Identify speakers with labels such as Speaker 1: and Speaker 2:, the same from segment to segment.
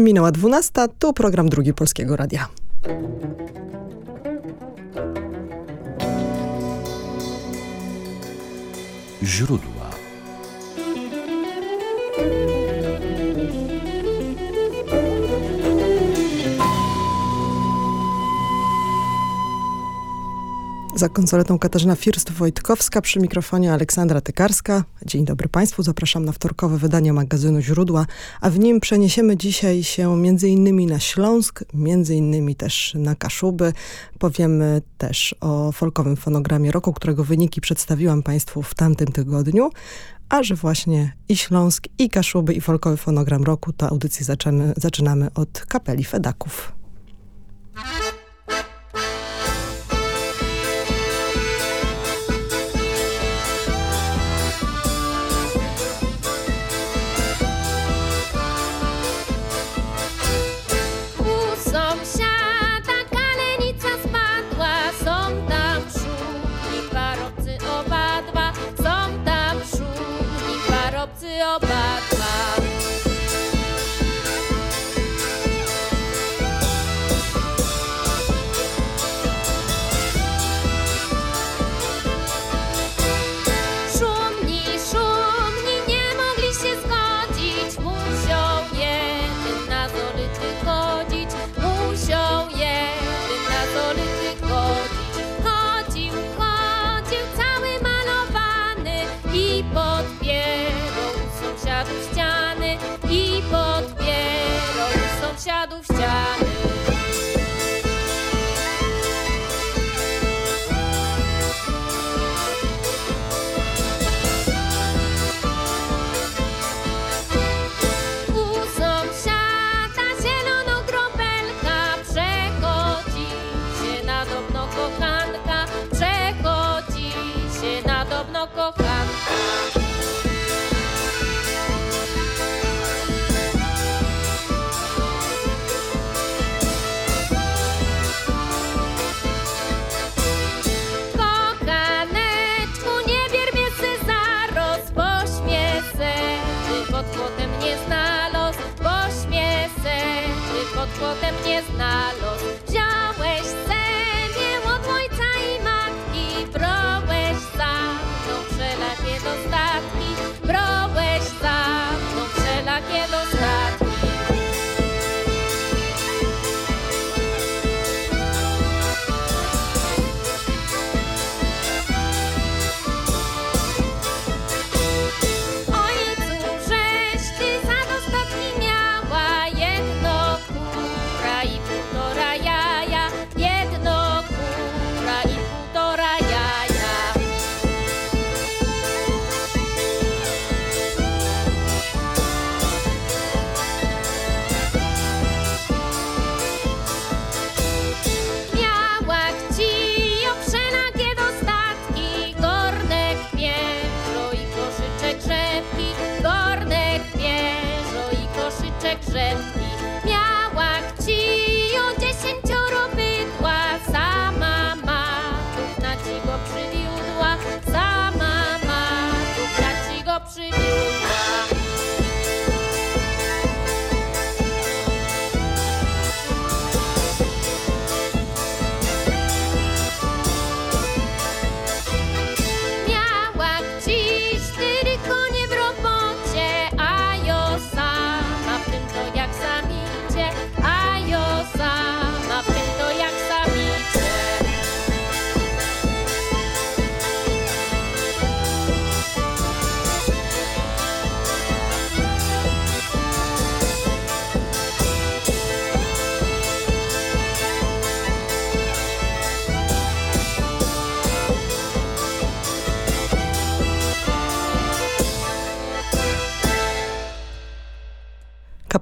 Speaker 1: Minęła 12, tu program drugi Polskiego Radia.
Speaker 2: Źródła
Speaker 1: Za konsoletą Katarzyna First-Wojtkowska, przy mikrofonie Aleksandra Tykarska. Dzień dobry Państwu, zapraszam na wtorkowe wydanie magazynu Źródła, a w nim przeniesiemy dzisiaj się innymi na Śląsk, innymi też na Kaszuby. Powiemy też o folkowym fonogramie roku, którego wyniki przedstawiłam Państwu w tamtym tygodniu, a że właśnie i Śląsk, i Kaszuby, i folkowy fonogram roku, to audycję zaczynamy, zaczynamy od kapeli Fedaków.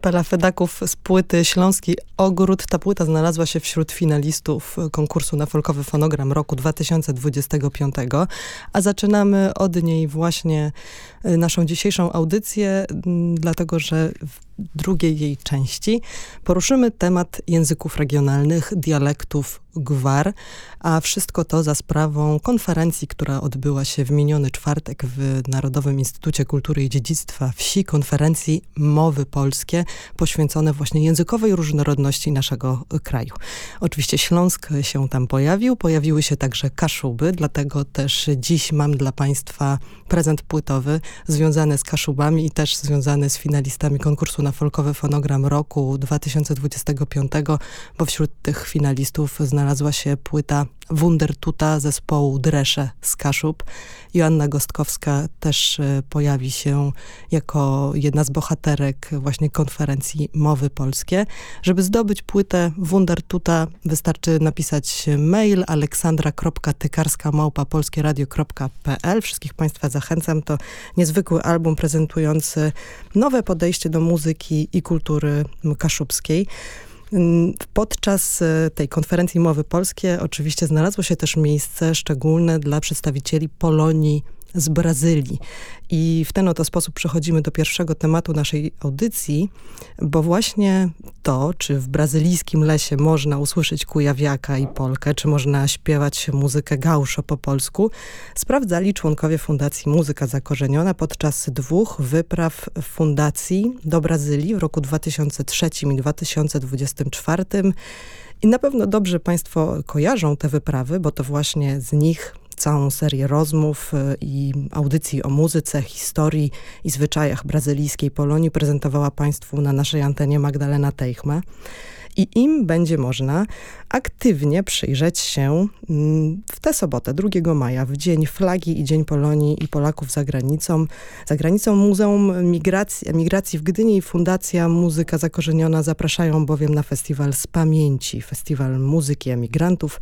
Speaker 1: Kapela Fedaków z płyty Śląski Ogród. Ta płyta znalazła się wśród finalistów konkursu na folkowy fonogram roku 2025, a zaczynamy od niej właśnie y, naszą dzisiejszą audycję, dlatego że drugiej jej części poruszymy temat języków regionalnych, dialektów,
Speaker 3: Gwar, a wszystko to za sprawą konferencji, która odbyła się w miniony czwartek w Narodowym Instytucie Kultury i Dziedzictwa Wsi, konferencji Mowy Polskie, poświęcone właśnie językowej różnorodności naszego kraju. Oczywiście Śląsk się tam pojawił, pojawiły się także Kaszuby, dlatego też dziś mam dla Państwa prezent płytowy związany z Kaszubami i też związany z finalistami konkursu na folkowy fonogram roku 2025, bo wśród tych finalistów znalazła się płyta Wundertuta zespołu Dresze z Kaszub. Joanna Gostkowska też e, pojawi się jako jedna z bohaterek właśnie konferencji Mowy Polskie. Żeby zdobyć płytę Wundertuta wystarczy napisać mail aleksandra.tykarska Wszystkich Państwa zachęcam. To niezwykły album prezentujący nowe podejście do muzyki i kultury kaszubskiej. Podczas e, tej konferencji Mowy Polskie oczywiście znalazło się też miejsce szczególne dla przedstawicieli Polonii z Brazylii. I w ten oto sposób przechodzimy do pierwszego tematu naszej audycji, bo właśnie to, czy w brazylijskim lesie można usłyszeć kujawiaka i polkę, czy można śpiewać muzykę gaucho po polsku, sprawdzali członkowie Fundacji Muzyka Zakorzeniona podczas dwóch wypraw fundacji do Brazylii w roku 2003 i 2024. I na pewno dobrze Państwo kojarzą te wyprawy, bo to właśnie z nich całą serię rozmów y, i audycji o muzyce, historii i zwyczajach brazylijskiej Polonii prezentowała Państwu na naszej antenie Magdalena Teichme. I im będzie można aktywnie przyjrzeć się mm, w tę sobotę, 2 maja, w Dzień Flagi i Dzień Polonii i Polaków za granicą. Za granicą Muzeum Migracji, Emigracji w Gdyni i Fundacja Muzyka Zakorzeniona zapraszają bowiem na festiwal z pamięci, festiwal muzyki emigrantów,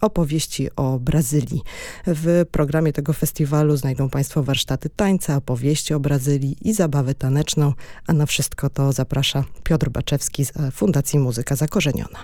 Speaker 3: opowieści o Brazylii. W programie tego festiwalu znajdą Państwo warsztaty tańca, opowieści o Brazylii i zabawę taneczną, a na wszystko to zaprasza Piotr Baczewski z Fundacji Muzyka Zakorzeniona.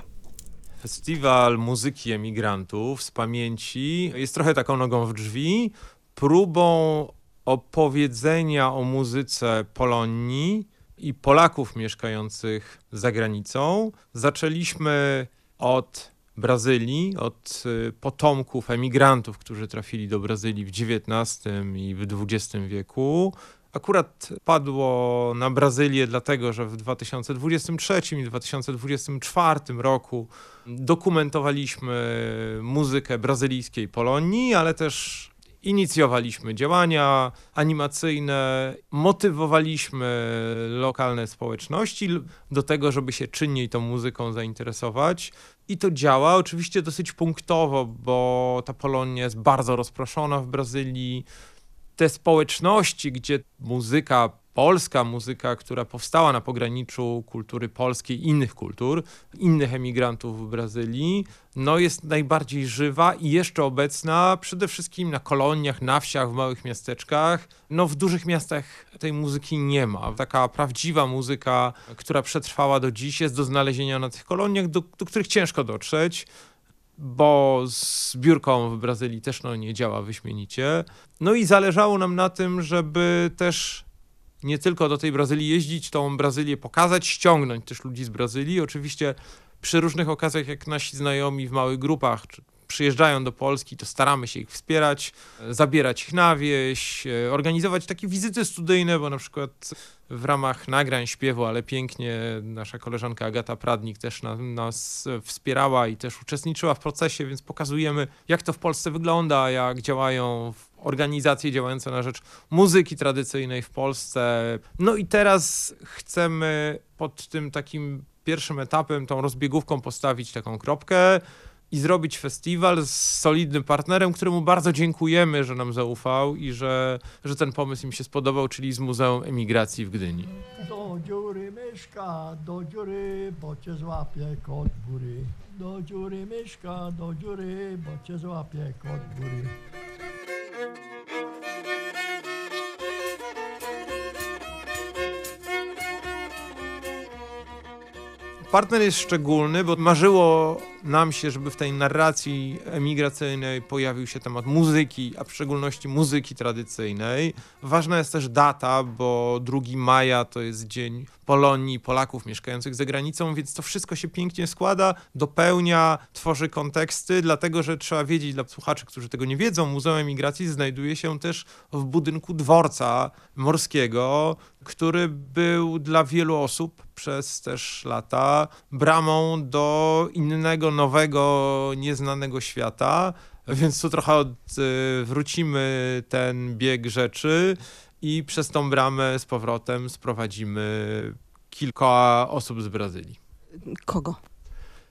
Speaker 4: Festiwal Muzyki Emigrantów z pamięci jest trochę taką nogą w drzwi, próbą opowiedzenia o muzyce Polonii i Polaków mieszkających za granicą. Zaczęliśmy od Brazylii, od y, potomków emigrantów, którzy trafili do Brazylii w XIX i w XX wieku. Akurat padło na Brazylię dlatego, że w 2023 i 2024 roku dokumentowaliśmy muzykę brazylijskiej Polonii, ale też inicjowaliśmy działania animacyjne, motywowaliśmy lokalne społeczności do tego, żeby się czynniej tą muzyką zainteresować. I to działa oczywiście dosyć punktowo, bo ta Polonia jest bardzo rozproszona w Brazylii. Te społeczności, gdzie muzyka polska muzyka, która powstała na pograniczu kultury polskiej innych kultur, innych emigrantów w Brazylii, no jest najbardziej żywa i jeszcze obecna przede wszystkim na koloniach, na wsiach, w małych miasteczkach. No w dużych miastach tej muzyki nie ma. Taka prawdziwa muzyka, która przetrwała do dziś jest do znalezienia na tych koloniach, do, do których ciężko dotrzeć bo z zbiórką w Brazylii też no, nie działa wyśmienicie. No i zależało nam na tym, żeby też nie tylko do tej Brazylii jeździć, tą Brazylię pokazać, ściągnąć też ludzi z Brazylii. Oczywiście przy różnych okazjach, jak nasi znajomi w małych grupach przyjeżdżają do Polski, to staramy się ich wspierać, zabierać ich na wieś, e, organizować takie wizyty studyjne, bo na przykład w ramach nagrań śpiewu, ale pięknie nasza koleżanka Agata Pradnik też na, nas wspierała i też uczestniczyła w procesie, więc pokazujemy, jak to w Polsce wygląda, jak działają organizacje działające na rzecz muzyki tradycyjnej w Polsce. No i teraz chcemy pod tym takim pierwszym etapem, tą rozbiegówką postawić taką kropkę i zrobić festiwal z solidnym partnerem, któremu bardzo dziękujemy, że nam zaufał i że, że ten pomysł im się spodobał, czyli z Muzeum Emigracji w Gdyni. Do dziury myszka, do dziury, bo cię złapie kot bury. Do dziury myszka, do dziury, bo cię złapie kot bury. Partner jest szczególny, bo marzyło nam się, żeby w tej narracji emigracyjnej pojawił się temat muzyki, a w szczególności muzyki tradycyjnej. Ważna jest też data, bo 2 maja to jest dzień Polonii, Polaków mieszkających za granicą, więc to wszystko się pięknie składa, dopełnia, tworzy konteksty, dlatego że trzeba wiedzieć dla słuchaczy, którzy tego nie wiedzą, Muzeum Emigracji znajduje się też w budynku dworca morskiego, który był dla wielu osób przez też lata bramą do innego, nowego, nieznanego świata. Więc tu trochę odwrócimy ten bieg rzeczy i przez tą bramę z powrotem sprowadzimy kilka osób z Brazylii.
Speaker 3: Kogo?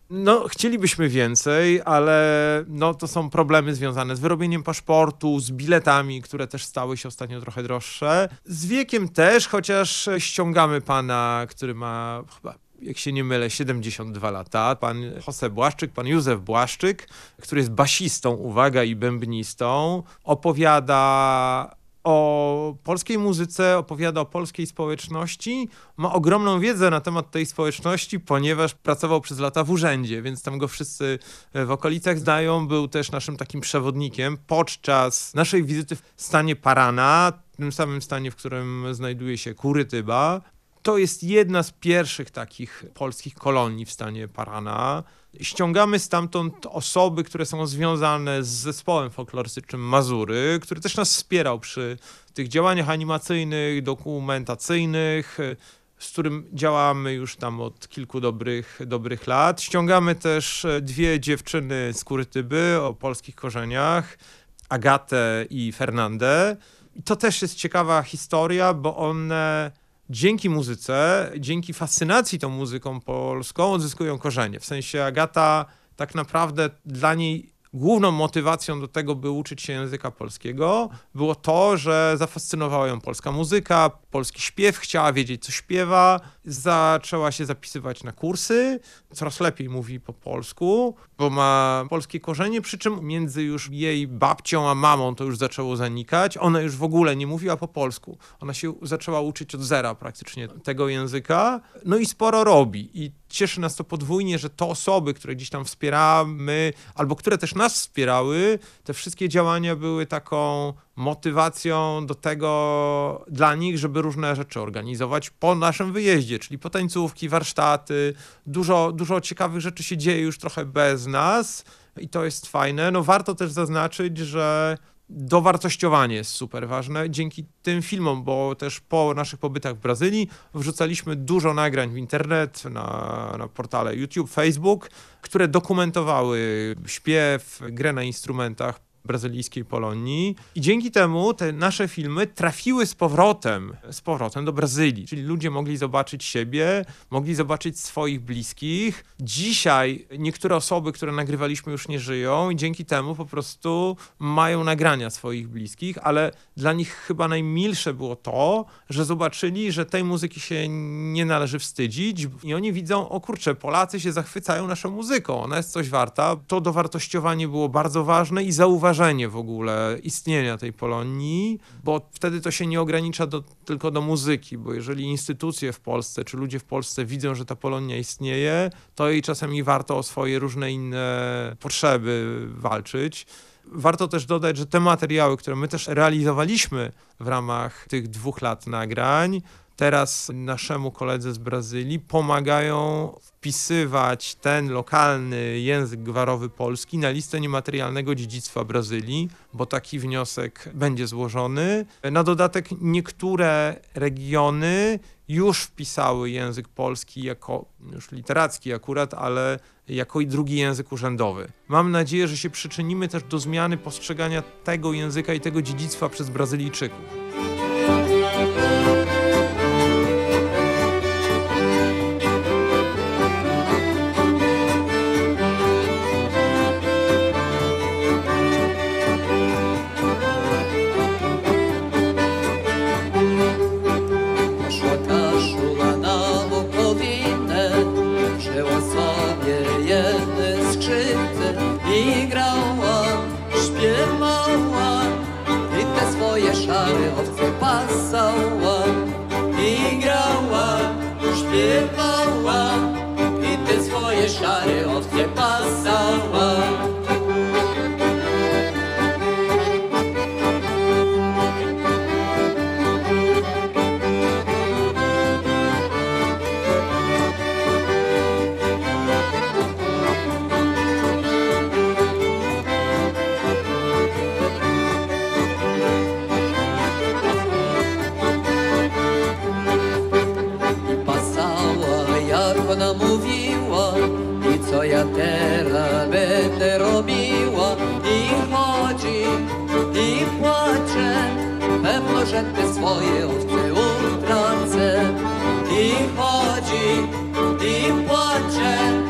Speaker 4: No, chcielibyśmy więcej, ale no, to są problemy związane z wyrobieniem paszportu, z biletami, które też stały się ostatnio trochę droższe. Z wiekiem też, chociaż ściągamy pana, który ma chyba jak się nie mylę, 72 lata. Pan Jose Błaszczyk, pan Józef Błaszczyk, który jest basistą, uwaga, i bębnistą, opowiada o polskiej muzyce, opowiada o polskiej społeczności. Ma ogromną wiedzę na temat tej społeczności, ponieważ pracował przez lata w urzędzie, więc tam go wszyscy w okolicach znają. Był też naszym takim przewodnikiem podczas naszej wizyty w stanie Parana, tym samym stanie, w którym znajduje się Kurytyba. To jest jedna z pierwszych takich polskich kolonii w stanie Parana. Ściągamy stamtąd osoby, które są związane z zespołem folklorystycznym Mazury, który też nas wspierał przy tych działaniach animacyjnych, dokumentacyjnych, z którym działamy już tam od kilku dobrych, dobrych lat. Ściągamy też dwie dziewczyny z Kurytyby o polskich korzeniach, Agatę i Fernandę. I to też jest ciekawa historia, bo one dzięki muzyce, dzięki fascynacji tą muzyką polską odzyskują korzenie. W sensie Agata tak naprawdę dla niej główną motywacją do tego, by uczyć się języka polskiego, było to, że zafascynowała ją polska muzyka, polski śpiew, chciała wiedzieć, co śpiewa, zaczęła się zapisywać na kursy, coraz lepiej mówi po polsku, bo ma polskie korzenie, przy czym między już jej babcią a mamą to już zaczęło zanikać. Ona już w ogóle nie mówiła po polsku. Ona się zaczęła uczyć od zera praktycznie tego języka, no i sporo robi. I cieszy nas to podwójnie, że te osoby, które gdzieś tam wspieramy, albo które też nas wspierały, te wszystkie działania były taką motywacją do tego dla nich, żeby różne rzeczy organizować po naszym wyjeździe, czyli potańcówki, warsztaty, dużo, dużo ciekawych rzeczy się dzieje już trochę bez nas i to jest fajne. No warto też zaznaczyć, że dowartościowanie jest super ważne. Dzięki tym filmom, bo też po naszych pobytach w Brazylii wrzucaliśmy dużo nagrań w internet, na, na portale YouTube, Facebook, które dokumentowały śpiew, grę na instrumentach, brazylijskiej Polonii. I dzięki temu te nasze filmy trafiły z powrotem, z powrotem do Brazylii. Czyli ludzie mogli zobaczyć siebie, mogli zobaczyć swoich bliskich. Dzisiaj niektóre osoby, które nagrywaliśmy już nie żyją i dzięki temu po prostu mają nagrania swoich bliskich, ale dla nich chyba najmilsze było to, że zobaczyli, że tej muzyki się nie należy wstydzić i oni widzą, o kurczę, Polacy się zachwycają naszą muzyką, ona jest coś warta. To dowartościowanie było bardzo ważne i zauważone zauważenie w ogóle istnienia tej Polonii, bo wtedy to się nie ogranicza do, tylko do muzyki, bo jeżeli instytucje w Polsce, czy ludzie w Polsce widzą, że ta Polonia istnieje, to jej czasami warto o swoje różne inne potrzeby walczyć. Warto też dodać, że te materiały, które my też realizowaliśmy w ramach tych dwóch lat nagrań, teraz naszemu koledze z Brazylii pomagają wpisywać ten lokalny język gwarowy polski na listę niematerialnego dziedzictwa Brazylii, bo taki wniosek będzie złożony. Na dodatek niektóre regiony już wpisały język polski jako już literacki akurat, ale jako i drugi język urzędowy. Mam nadzieję, że się przyczynimy też do zmiany postrzegania tego języka i tego dziedzictwa przez Brazylijczyków.
Speaker 5: I co ja teraz będę robiła i chodzi i płacze. Pewno, że te swoje owce utracę. I chodzi i płacze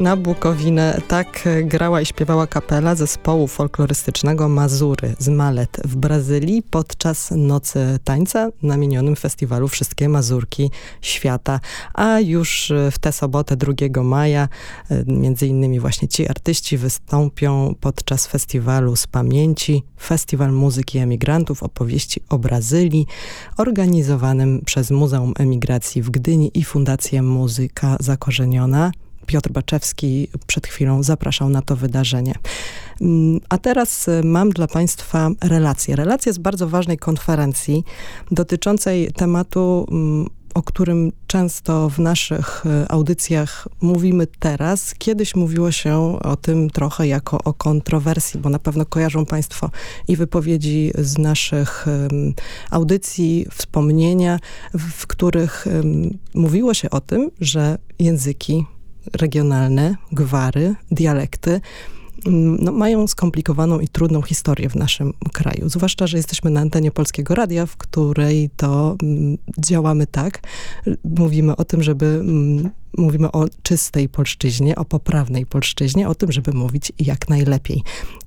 Speaker 3: Na Bukowinę. Tak grała i śpiewała kapela zespołu folklorystycznego Mazury z Malet w Brazylii podczas Nocy Tańca na minionym festiwalu Wszystkie Mazurki Świata. A już w tę sobotę 2 maja e, między innymi właśnie ci artyści wystąpią podczas festiwalu z pamięci Festiwal Muzyki Emigrantów opowieści o Brazylii organizowanym przez Muzeum Emigracji w Gdyni i Fundację Muzyka Zakorzeniona. Piotr Baczewski przed chwilą zapraszał na to wydarzenie. Mm, A teraz y, mam dla Państwa relację. Relację z bardzo ważnej konferencji dotyczącej tematu, mm, o którym często w naszych y, audycjach mówimy teraz. Kiedyś mówiło się o tym trochę jako o kontrowersji, bo na pewno kojarzą Państwo i wypowiedzi z naszych audycji, wspomnienia, w, których mówiło się o tym, że języki regionalne, gwary, dialekty mm, no, mają skomplikowaną i trudną historię w naszym kraju. Zwłaszcza, że jesteśmy na antenie Polskiego Radia, w której to mm, działamy tak. Mówimy o tym, żeby... Mm, mówimy o czystej polszczyźnie, o poprawnej polszczyźnie, o tym, żeby mówić jak najlepiej.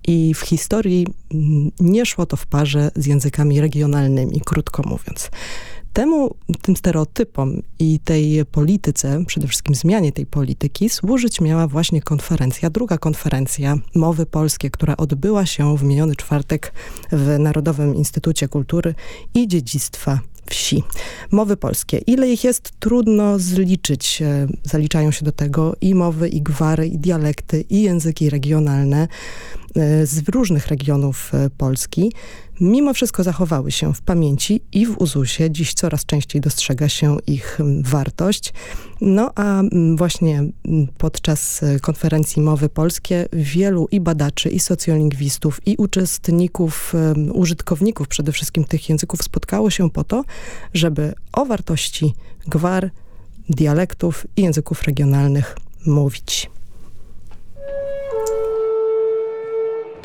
Speaker 3: I w historii nie szło to w parze z językami regionalnymi, krótko mówiąc. Temu, tym stereotypom i tej polityce, przede wszystkim zmianie tej polityki, służyć miała właśnie konferencja, druga konferencja Mowy Polskie, która odbyła się w miniony czwartek w Narodowym Instytucie Kultury i Dziedzictwa wsi. Mowy polskie. Ile ich jest, trudno zliczyć. E, Zaliczają się do tego i mowy, i gwary, i dialekty, i języki regionalne z różnych regionów e, Polski. Mimo wszystko zachowały się w pamięci i w uzusie. Dziś coraz częściej dostrzega się ich wartość. No a właśnie podczas e, konferencji Mowy Polskie wielu i badaczy, i socjolingwistów, i uczestników, użytkowników przede wszystkim tych języków spotkało się po to, żeby o wartości gwar, dialektów i języków regionalnych mówić.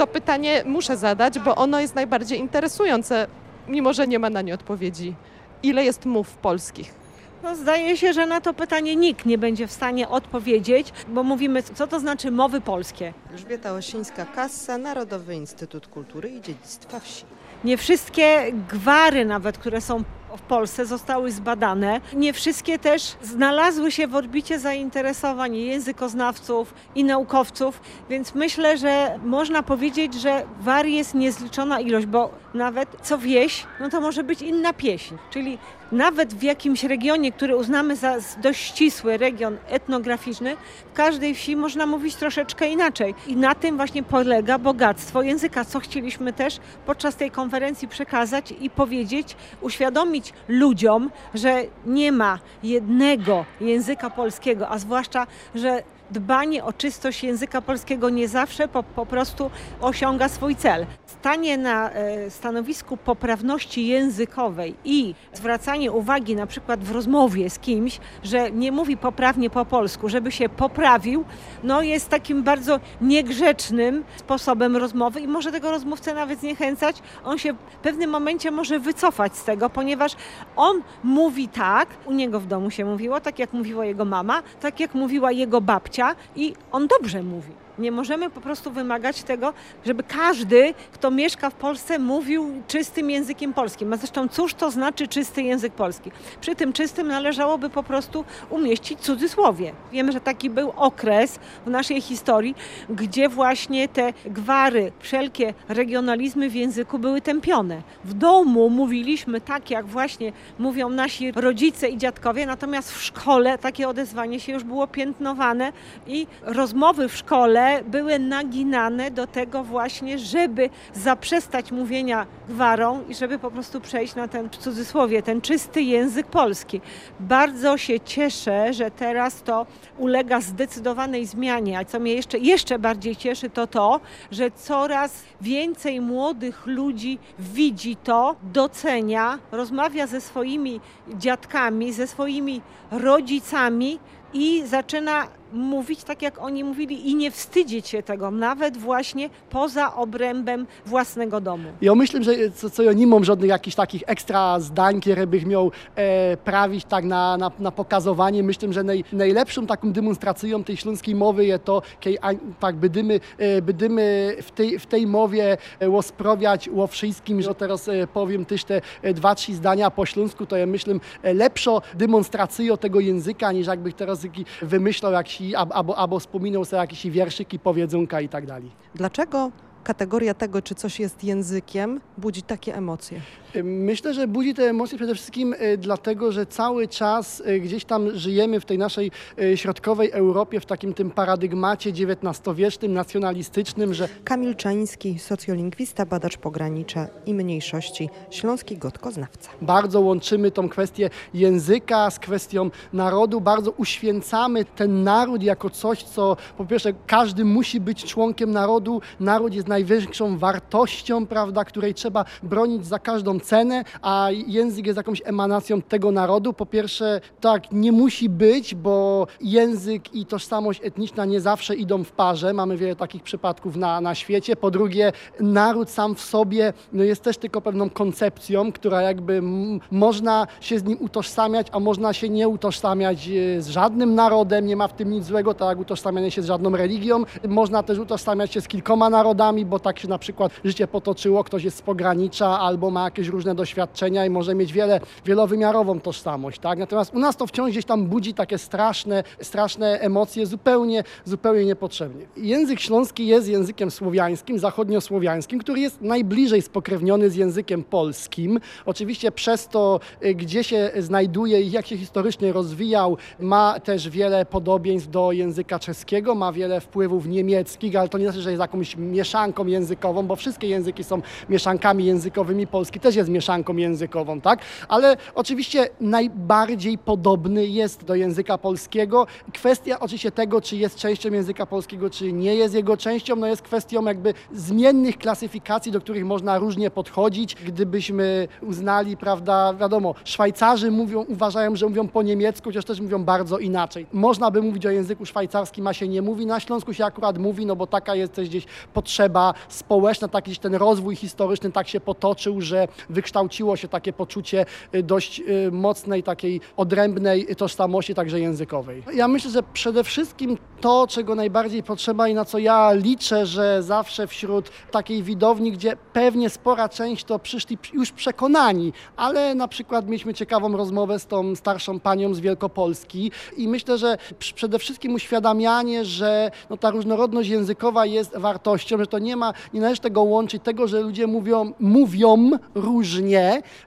Speaker 6: To pytanie muszę zadać, bo ono jest najbardziej interesujące, mimo że nie ma na nie odpowiedzi. Ile jest mów polskich?
Speaker 7: No, zdaje się, że na to pytanie nikt nie będzie w stanie odpowiedzieć, bo mówimy, co to znaczy mowy polskie.
Speaker 3: Elżbieta Osińska-Kassa, Narodowy Instytut Kultury i Dziedzictwa Wsi.
Speaker 7: Nie wszystkie gwary nawet, które są w Polsce zostały zbadane. Nie wszystkie też znalazły się w orbicie zainteresowań językoznawców i naukowców, więc myślę, że można powiedzieć, że war jest niezliczona ilość, bo nawet co wieś, no to może być inna pieśń. Czyli nawet w jakimś regionie, który uznamy za dość ścisły region etnograficzny, w każdej wsi można mówić troszeczkę inaczej. I na tym właśnie polega bogactwo języka, co chcieliśmy też podczas tej konferencji przekazać i powiedzieć, uświadomić ludziom, że nie ma jednego języka polskiego, a zwłaszcza, że dbanie o czystość języka polskiego nie zawsze po, po prostu osiąga swój cel. Stanie na e, stanowisku poprawności językowej i zwracanie uwagi na przykład w rozmowie z kimś, że nie mówi poprawnie po polsku, żeby się poprawił, no jest takim bardzo niegrzecznym sposobem rozmowy i może tego rozmówcę nawet zniechęcać. On się w pewnym momencie może wycofać z tego, ponieważ on mówi tak, u niego w domu się mówiło, tak jak mówiła jego mama, tak jak mówiła jego babcia i on dobrze mówi. Nie możemy po prostu wymagać tego, żeby każdy, kto mieszka w Polsce, mówił czystym językiem polskim. A zresztą cóż to znaczy czysty język polski? Przy tym czystym należałoby po prostu umieścić cudzysłowie. Wiemy, że taki był okres w naszej historii, gdzie właśnie te gwary, wszelkie regionalizmy w języku były tępione. W domu mówiliśmy tak, jak właśnie mówią nasi rodzice i dziadkowie, natomiast w szkole takie odezwanie się już było piętnowane i rozmowy w szkole były naginane do tego właśnie, żeby zaprzestać mówienia gwarą i żeby po prostu przejść na ten w cudzysłowie, ten czysty język polski. Bardzo się cieszę, że teraz to ulega zdecydowanej zmianie, a co mnie jeszcze, jeszcze bardziej cieszy, to to, że coraz więcej młodych ludzi widzi to, docenia, rozmawia ze swoimi dziadkami, ze swoimi rodzicami i zaczyna mówić tak, jak oni mówili i nie wstydzić się tego, nawet właśnie poza obrębem własnego domu.
Speaker 8: Ja myślę, że co, co ja nie mam żadnych jakichś takich ekstra zdań, które bych miał e, prawić tak na, na, na pokazowanie. Myślę, że naj, najlepszą taką demonstracją tej śląskiej mowy jest to, kiedy tak będziemy, e, będziemy w, tej, w tej mowie e, sprawiać o wszystkim, że teraz e, powiem też te e, dwa, trzy zdania po śląsku, to ja myślę e, lepszą demonstracją tego języka, niż jakbych teraz wymyślał jakiś albo, albo wspominał sobie jakieś wierszyki, powiedzonka i tak dalej.
Speaker 3: Dlaczego kategoria tego, czy coś jest językiem, budzi takie emocje?
Speaker 8: Myślę, że budzi te emocje przede wszystkim e, dlatego, że cały czas e, gdzieś tam żyjemy w tej naszej e, środkowej Europie, w takim tym paradygmacie XIX-wiecznym, nacjonalistycznym, że...
Speaker 3: Kamil Czański, socjolingwista, badacz pogranicza i mniejszości, śląski gotkoznawca.
Speaker 8: Bardzo łączymy tą kwestię języka z kwestią narodu, bardzo uświęcamy ten naród jako coś, co po pierwsze każdy musi być członkiem narodu, naród jest najwyższą wartością, prawda, której trzeba bronić za każdą cenę, a język jest jakąś emanacją tego narodu. Po pierwsze, tak nie musi być, bo język i tożsamość etniczna nie zawsze idą w parze. Mamy wiele takich przypadków na, na świecie. Po drugie, naród sam w sobie no jest też tylko pewną koncepcją, która jakby można się z nim utożsamiać, a można się nie utożsamiać e, z żadnym narodem. Nie ma w tym nic złego, tak jak utożsamianie się z żadną religią. Można też utożsamiać się z kilkoma narodami, bo tak się na przykład życie potoczyło, ktoś jest z pogranicza albo ma jakieś różne doświadczenia i może mieć wiele, wielowymiarową tożsamość. Tak? Natomiast u nas to wciąż gdzieś tam budzi takie straszne, straszne emocje zupełnie, zupełnie niepotrzebnie. Język śląski jest językiem słowiańskim, zachodniosłowiańskim, który jest najbliżej spokrewniony z językiem polskim. Oczywiście przez to, y, gdzie się znajduje i jak się historycznie rozwijał, ma też wiele podobieństw do języka czeskiego, ma wiele wpływów niemieckich, ale to nie znaczy, że jest jakąś mieszanką językową, bo wszystkie języki są mieszankami językowymi. Polski też jest mieszanką językową, tak? Ale oczywiście najbardziej podobny jest do języka polskiego. Kwestia oczywiście tego, czy jest częścią języka polskiego, czy nie jest jego częścią, no jest kwestią jakby zmiennych klasyfikacji, do których można różnie podchodzić. Gdybyśmy uznali, prawda, wiadomo, Szwajcarzy mówią, uważają, że mówią po niemiecku, chociaż też mówią bardzo inaczej. Można by mówić o języku szwajcarskim, a się nie mówi. Na Śląsku się akurat mówi, no bo taka jest też gdzieś potrzeba społeczna, taki ten rozwój historyczny tak się potoczył, że wykształciło się takie poczucie y, dość y, mocnej, takiej odrębnej tożsamości, także językowej. Ja myślę, że przede wszystkim to, czego najbardziej potrzeba i na co ja liczę, że zawsze wśród takiej widowni, gdzie pewnie spora część to przyszli już przekonani, ale na przykład mieliśmy ciekawą rozmowę z tą starszą panią z Wielkopolski i myślę, że przede wszystkim uświadamianie, że no, ta różnorodność językowa jest wartością, że to nie ma, nie należy tego łączyć, tego, że ludzie mówią, mówią różnie,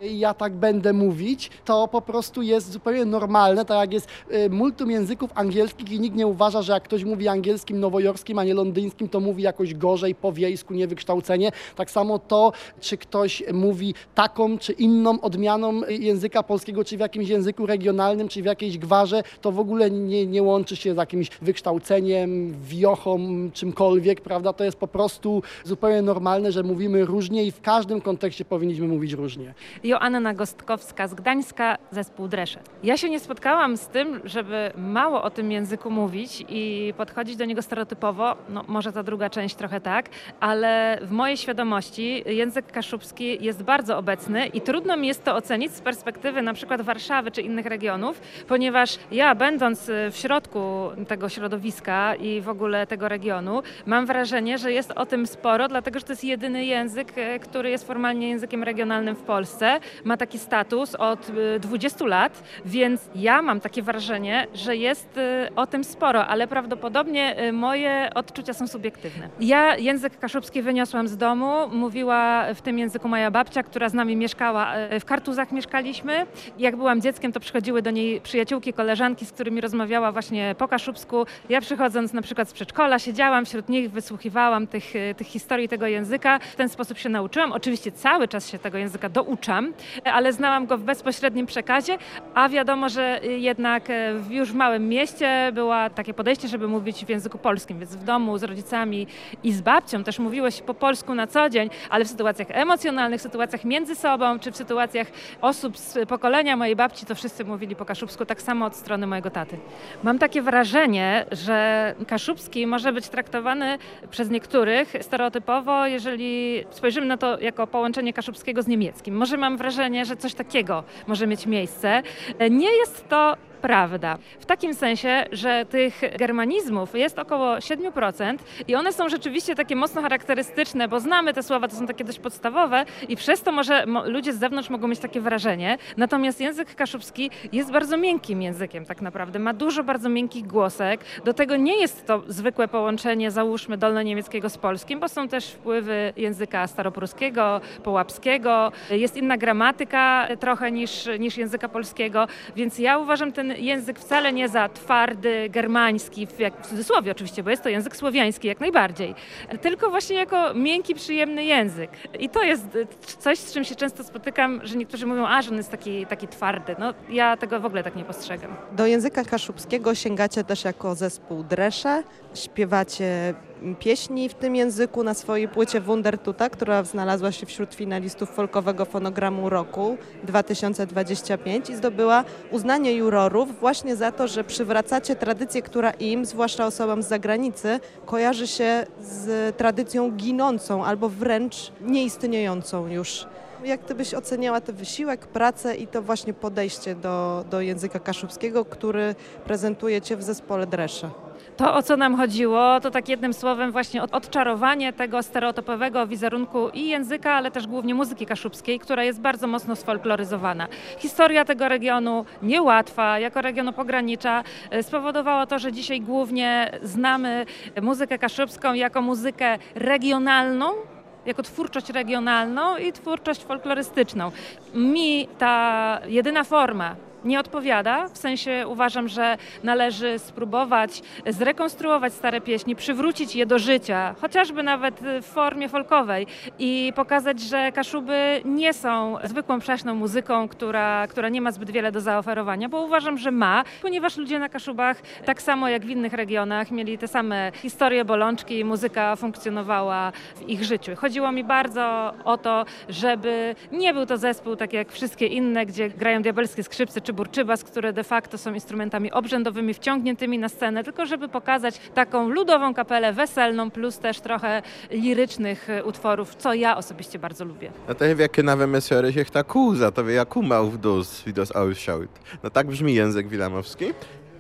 Speaker 8: i ja tak będę mówić, to po prostu jest zupełnie normalne, tak jak jest y, multum języków angielskich i nikt nie uważa, że jak ktoś mówi angielskim nowojorskim, a nie londyńskim, to mówi jakoś gorzej, po wiejsku, niewykształcenie. Tak samo to, czy ktoś mówi taką czy inną odmianą języka polskiego, czy w jakimś języku regionalnym, czy w jakiejś gwarze, to w ogóle nie, nie łączy się z jakimś wykształceniem, wiochą, czymkolwiek, prawda? To jest po prostu zupełnie normalne, że mówimy różnie i w każdym kontekście powinniśmy mówić różnie.
Speaker 9: Joanna Gostkowska z Gdańska, zespół Dresze. Ja się nie spotkałam z tym, żeby mało o tym języku mówić i podchodzić do niego stereotypowo, no może ta druga część trochę tak, ale w mojej świadomości język kaszubski jest bardzo obecny i trudno mi jest to ocenić z perspektywy na przykład Warszawy czy innych regionów, ponieważ ja będąc w środku tego środowiska i w ogóle tego regionu, mam wrażenie, że jest o tym sporo, dlatego że to jest jedyny język, e, który jest formalnie językiem regionalnym w Polsce. Ma taki status od 20 e, lat, więc ja mam takie wrażenie, że jest e, o tym sporo, ale prawdopodobnie moje odczucia są subiektywne. Ja język kaszubski wyniosłam z domu, mówiła w tym języku moja babcia, która z nami mieszkała, w Kartuzach mieszkaliśmy. Jak byłam dzieckiem, to przychodziły do niej przyjaciółki, koleżanki, z którymi rozmawiała właśnie po kaszubsku. Ja przychodząc na przykład z przedszkola, siedziałam wśród nich, wysłuchiwałam tych, tych historii tego języka. W ten sposób się nauczyłam. Oczywiście cały czas się tego języka douczam, ale znałam go w bezpośrednim przekazie, a wiadomo, że jednak już w małym mieście było takie podejście, żeby mówić w języku polskim, więc w domu z rodzicami i z babcią też mówiło się po polsku na co dzień, ale w sytuacjach emocjonalnych, w sytuacjach między sobą, czy w sytuacjach osób z pokolenia mojej babci, to wszyscy mówili po kaszubsku, tak samo od strony mojego taty. Mam takie wrażenie, że kaszubski może być traktowany przez niektórych stereotypowo, jeżeli spojrzymy na to jako połączenie kaszubskiego z niemieckim. Może mam wrażenie, że coś takiego może mieć miejsce. Nie jest to prawda. W takim sensie, że tych germanizmów jest około 7% i one są rzeczywiście takie mocno charakterystyczne, bo znamy te słowa, to są takie dość podstawowe i przez to może ludzie z zewnątrz mogą mieć takie wrażenie. Natomiast język kaszubski jest bardzo miękkim językiem tak naprawdę. Ma dużo bardzo miękkich głosek. Do tego nie jest to zwykłe połączenie, załóżmy, dolno-niemieckiego z polskim, bo są też wpływy języka staropruskiego, połapskiego. Jest inna gramatyka trochę niż, niż języka polskiego, więc ja uważam ten język wcale nie za twardy, germański, w, jak, w cudzysłowie oczywiście, bo jest to język słowiański jak najbardziej, tylko właśnie jako miękki, przyjemny język. I to jest coś, z czym się często spotykam, że niektórzy mówią, a, że on jest taki, taki twardy. No ja tego w ogóle tak nie postrzegam.
Speaker 6: Do języka kaszubskiego sięgacie też jako zespół Dresze, śpiewacie pieśni w tym języku na swojej płycie Wundertuta, która znalazła się wśród finalistów folkowego fonogramu roku 2025 i zdobyła uznanie jurorów właśnie za to, że przywracacie tradycję, która im, zwłaszcza osobom z zagranicy, kojarzy się z tradycją ginącą albo wręcz nieistniejącą już. Jak ty byś oceniała ten wysiłek, pracę i to właśnie podejście do, do języka kaszubskiego, który prezentujecie w zespole Dresze?
Speaker 9: To, o co nam chodziło, to tak jednym słowem właśnie odczarowanie tego stereotypowego wizerunku i języka, ale też głównie muzyki kaszubskiej, która jest bardzo mocno sfolkloryzowana. Historia tego regionu niełatwa, jako regionu pogranicza, e, spowodowała to, że dzisiaj głównie znamy muzykę kaszubską jako muzykę regionalną, jako twórczość regionalną i twórczość folklorystyczną. Mi ta jedyna forma nie odpowiada. W sensie uważam, że należy spróbować zrekonstruować stare pieśni, przywrócić je do życia, chociażby nawet w formie folkowej i pokazać, że Kaszuby nie są zwykłą prześną muzyką, która, która nie ma zbyt wiele do zaoferowania, bo uważam, że ma, ponieważ ludzie na Kaszubach, tak samo jak w innych regionach, mieli te same historie, bolączki i muzyka funkcjonowała w ich życiu. Chodziło mi bardzo o to, żeby nie był to zespół tak jak wszystkie inne, gdzie grają diabelskie skrzypce czy burczybas, które de facto są instrumentami obrzędowymi wciągniętymi na scenę, tylko żeby pokazać taką ludową kapelę weselną, plus też trochę lirycznych e, utworów, co ja osobiście bardzo lubię.
Speaker 10: No to wie, kiedy na wymysły się ta kuza, to wie, jak umał w dus, wie das ausschaut. No tak brzmi język wilamowski.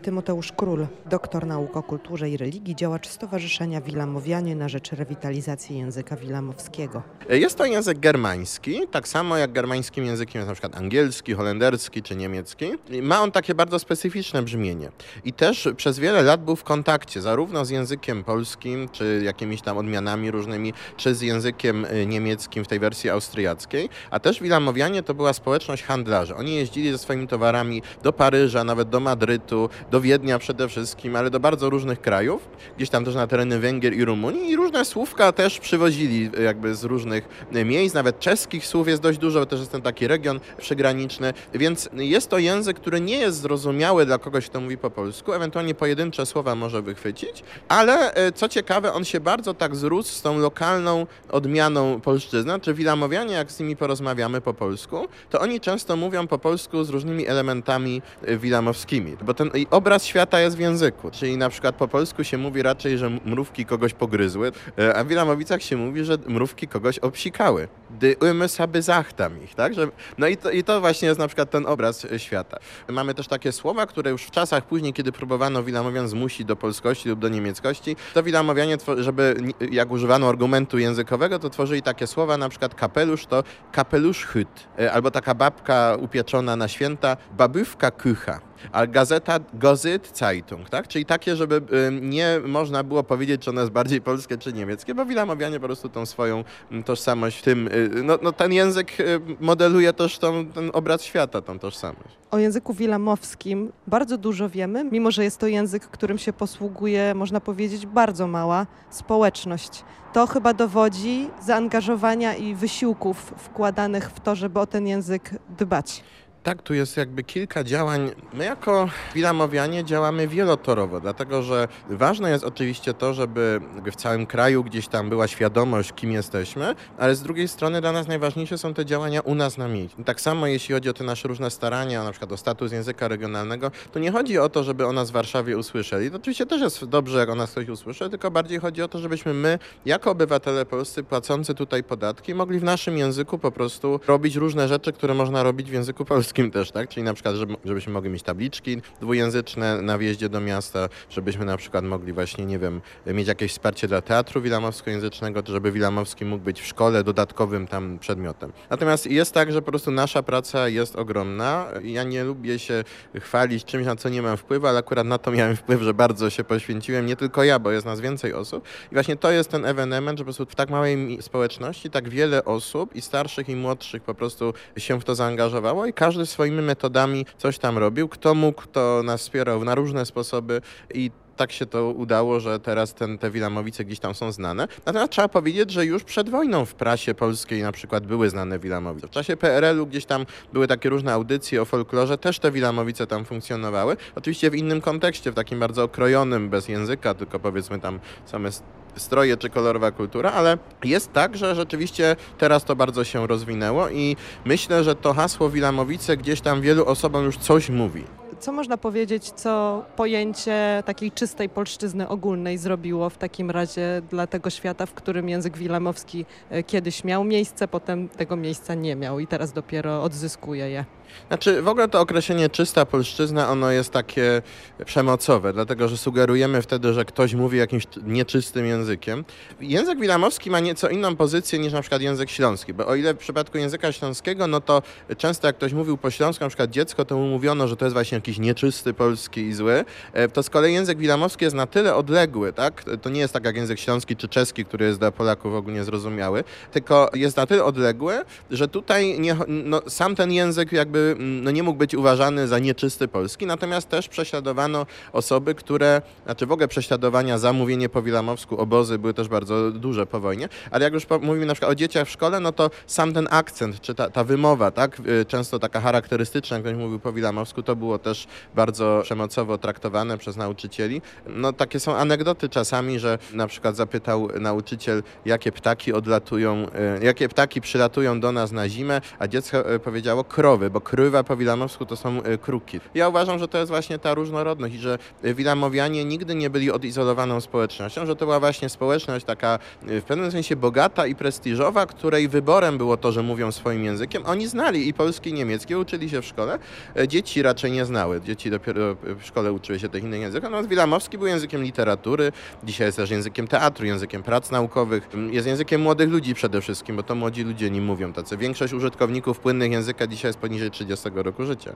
Speaker 6: Tymoteusz Król, doktor nauk o kulturze i religii, działacz Stowarzyszenia Wilamowianie na rzecz rewitalizacji języka wilamowskiego.
Speaker 10: Jest to język germański, tak samo jak germańskim językiem jest na przykład angielski, holenderski czy niemiecki. Ma on takie bardzo specyficzne brzmienie. I też przez wiele lat był w kontakcie zarówno z językiem polskim, czy jakimiś tam odmianami różnymi, czy z językiem y, niemieckim w tej wersji austriackiej. A też Wilamowianie to była społeczność handlarzy. Oni jeździli ze swoimi towarami do Paryża, nawet do Madrytu, do Wiednia przede wszystkim, ale do bardzo różnych krajów, gdzieś tam też na tereny Węgier i Rumunii. I różne słówka też przywozili y, jakby z różnych y, miejsc, nawet czeskich słów jest dość dużo, też jest ten taki region przygraniczny, więc jest to język, który nie jest zrozumiały dla kogoś, kto mówi po polsku, ewentualnie pojedyncze słowa może wychwycić, ale e, co ciekawe, on się bardzo tak zrósł z tą lokalną odmianą polszczyzny, czy wilamowianie, jak z nimi porozmawiamy po polsku, to oni często mówią po polsku z różnymi elementami e, wilamowskimi, bo ten i obraz świata jest w języku, czyli na przykład po polsku się mówi raczej, że mrówki kogoś pogryzły, e, a w Wilamowicach się mówi, że mrówki kogoś obsikały. Dy umy sobie zachtam ich, tak? Że, no i to, i to właśnie jest na przykład ten obraz e, świata. Mamy też takie słowa, które już w czasach później, kiedy próbowano Wilamowian zmusić do polskości lub do niemieckości, to Wilamowianie, żeby jak używano argumentu językowego, to tworzyli takie słowa, na przykład kapelusz to kapeluszhyt, e, albo taka babka upieczona na święta, babywka kycha. A gazeta Gazet Zeitung, tak? Czyli takie, żeby y, nie można było powiedzieć, czy ono jest bardziej polskie, czy niemieckie, bo Wilamowianie po prostu tą swoją mm, tożsamość w tym, y, no, no ten język y, modeluje też tą, ten obraz świata, tą tożsamość.
Speaker 6: O języku wilamowskim bardzo dużo wiemy, mimo że jest to język, którym się posługuje, można powiedzieć, bardzo mała społeczność. To chyba dowodzi zaangażowania i wysiłków wkładanych w to, żeby o ten język dbać.
Speaker 10: Tak, tu jest jakby kilka działań. My jako Wilamowianie działamy wielotorowo, dlatego że ważne jest oczywiście to, żeby w całym kraju gdzieś tam była świadomość, kim jesteśmy, ale z drugiej strony dla nas najważniejsze są te działania u nas na miejscu. Tak samo jeśli chodzi o te nasze różne starania, na przykład o status języka regionalnego, to nie chodzi o to, żeby o nas w Warszawie usłyszeli. To oczywiście też jest dobrze, jak o nas ktoś usłyszy, tylko bardziej chodzi o to, żebyśmy my, jako obywatele polscy płacący tutaj podatki, mogli w naszym języku po prostu robić różne rzeczy, które można robić w języku polskim też, tak? Czyli na przykład, żeby, żebyśmy mogli mieć tabliczki dwujęzyczne na wjeździe do miasta, żebyśmy na przykład mogli właśnie, nie wiem, mieć jakieś wsparcie dla teatru wilamowskojęzycznego, żeby wilamowski mógł być w szkole dodatkowym tam przedmiotem. Natomiast jest tak, że po prostu nasza praca jest ogromna. Ja nie lubię się chwalić czymś, na co nie mam wpływu, ale akurat na to miałem wpływ, że bardzo się poświęciłem. Nie tylko ja, bo jest nas więcej osób. I właśnie to jest ten ewenement, że po prostu w tak małej społeczności tak wiele osób i starszych i młodszych po prostu się w to zaangażowało i każdy swoimi metodami coś tam robił. Kto mógł, to nas wspierał na różne sposoby i tak się to udało, że teraz ten, te Wilamowice gdzieś tam są znane. Natomiast trzeba powiedzieć, że już przed wojną w prasie polskiej na przykład były znane Wilamowice. W czasie PRL-u gdzieś tam były takie różne audycje o folklorze, też te Wilamowice tam funkcjonowały. Oczywiście w innym kontekście, w takim bardzo okrojonym, bez języka, tylko powiedzmy tam same stroje czy kolorowa kultura, ale jest tak, że rzeczywiście teraz to bardzo się rozwinęło i myślę, że to hasło Wilamowice gdzieś tam wielu osobom już coś mówi.
Speaker 6: Co można powiedzieć, co pojęcie takiej czystej polszczyzny ogólnej zrobiło w takim razie dla tego świata, w którym język wilamowski e, kiedyś miał miejsce, potem tego miejsca nie miał i teraz dopiero odzyskuje je?
Speaker 10: Znaczy, w ogóle to określenie czysta polszczyzna, ono jest takie przemocowe, dlatego że sugerujemy wtedy, że ktoś mówi jakimś nieczystym językiem. Język wilamowski ma nieco inną pozycję niż na przykład język śląski, bo o ile w przypadku języka śląskiego, no to często jak ktoś mówił po śląsku, na przykład dziecko, to mu mówiono, że to jest właśnie jakiś nieczysty polski i zły, E, to z kolei język wilamowski jest na tyle odległy, tak? To nie jest tak jak język śląski czy czeski, który jest dla Polaków ogólnie zrozumiały, tylko jest na tyle odległy, że tutaj nie, no, sam ten język jakby no, nie mógł być uważany za nieczysty polski, natomiast też prześladowano osoby, które, znaczy w ogóle prześladowania za mówienie po wilamowsku, obozy były też bardzo duże po wojnie, ale jak już mówimy na przykład o dzieciach w szkole, no to sam ten akcent, czy ta, ta wymowa, tak, y, często taka charakterystyczna, jak ktoś mówił po wilamowsku, to było też bardzo przemocowo traktowane przez nauczycieli. No takie są anegdoty czasami, że na przykład zapytał nauczyciel, jakie ptaki odlatują, y, jakie ptaki przylatują do nas na zimę, a dziecko y, powiedziało krowy, bo krywa po wilamowsku to są y, kruki. Ja uważam, że to jest właśnie ta różnorodność i że y, wilamowianie nigdy nie byli odizolowaną społecznością, że to była właśnie społeczność taka y, w pewnym sensie bogata i prestiżowa, której wyborem było to, że mówią swoim językiem. Oni znali i polski, i niemiecki, uczyli się w szkole. Dzieci raczej nie zaczynały. Dzieci dopiero w szkole uczyły się tych innych języków. Natomiast wilamowski był językiem literatury, dzisiaj jest też językiem teatru, językiem prac naukowych, jest językiem młodych ludzi przede wszystkim, bo to młodzi ludzie nim mówią. Tacy większość użytkowników płynnych języka dzisiaj jest poniżej 30 roku życia.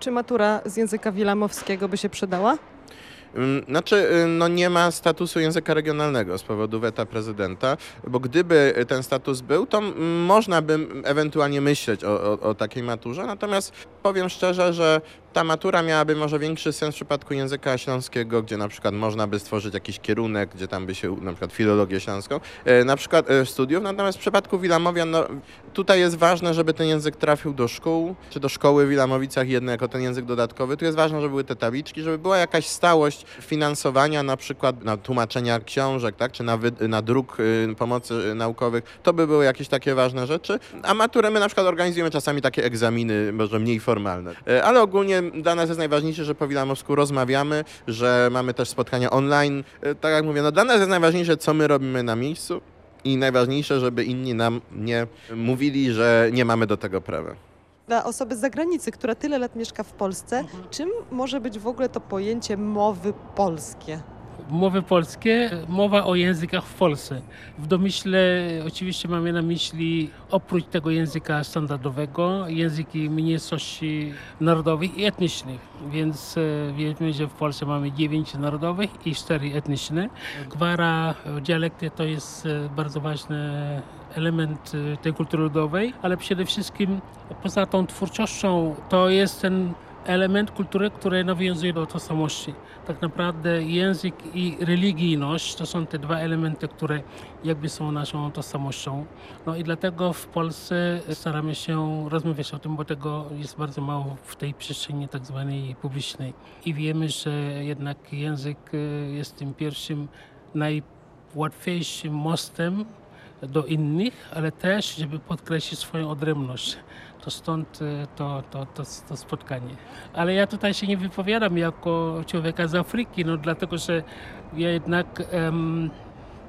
Speaker 6: Czy matura z języka wilamowskiego by się przydała?
Speaker 10: Ym, Znaczy, y, no nie ma statusu języka regionalnego z powodu weta prezydenta, bo gdyby ten status był, to mm, można by ewentualnie myśleć o, o, o takiej maturze. Natomiast powiem szczerze, że ta matura miałaby może większy sens w przypadku języka śląskiego, gdzie na przykład można by stworzyć jakiś kierunek, gdzie tam by się, na przykład filologię śląską, e, na przykład e, studiów. Natomiast w przypadku Wilamowian, no, tutaj jest ważne, żeby ten język trafił do szkół, czy do szkoły w Wilamowicach jednak jako ten język dodatkowy. Tu jest ważne, żeby były te tabliczki, żeby była jakaś stałość finansowania na przykład na tłumaczenia książek, tak, czy na, na druk y, pomocy y, naukowych. To by były jakieś takie ważne rzeczy. A maturę my na przykład organizujemy czasami takie egzaminy, może mniej formalne. E, Ale ogólnie dla nas jest najważniejsze, że po wilamowsku rozmawiamy, że mamy też spotkania online. E, Tak jak mówię, no dla nas jest najważniejsze, co my robimy na miejscu i najważniejsze, żeby inni nam nie mówili, że nie mamy do tego prawa.
Speaker 6: Dla osoby z zagranicy, która tyle lat mieszka w Polsce, czym może być w ogóle to pojęcie mowy polskie?
Speaker 11: Mowy polskie, mowa o językach w Polsce. W domyśle oczywiście mamy na myśli oprócz tego języka standardowego języki mniejszości narodowych i etnicznych. Więc e, wiemy, że w Polsce mamy dziewięć narodowych i cztery etniczne. Gwara, dialekty to jest e, bardzo ważny element e, tej kultury ludowej, ale przede wszystkim poza tą twórczością to jest ten element kultury, który nawiązuje do tożsamości. Tak naprawdę język i religijność to są te dwa elementy, które jakby są naszą tożsamością. No i dlatego w Polsce staramy się rozmawiać o tym, bo tego jest bardzo mało w tej przestrzeni tak zwanej publicznej. I wiemy, że jednak język e, jest tym pierwszym, najłatwiejszym mostem do innych, ale też, żeby podkreślić swoją odrębność. To stąd e, to, to, to, to spotkanie. Ale ja tutaj się nie wypowiadam jako człowieka z Afryki, no dlatego, że ja jednak em,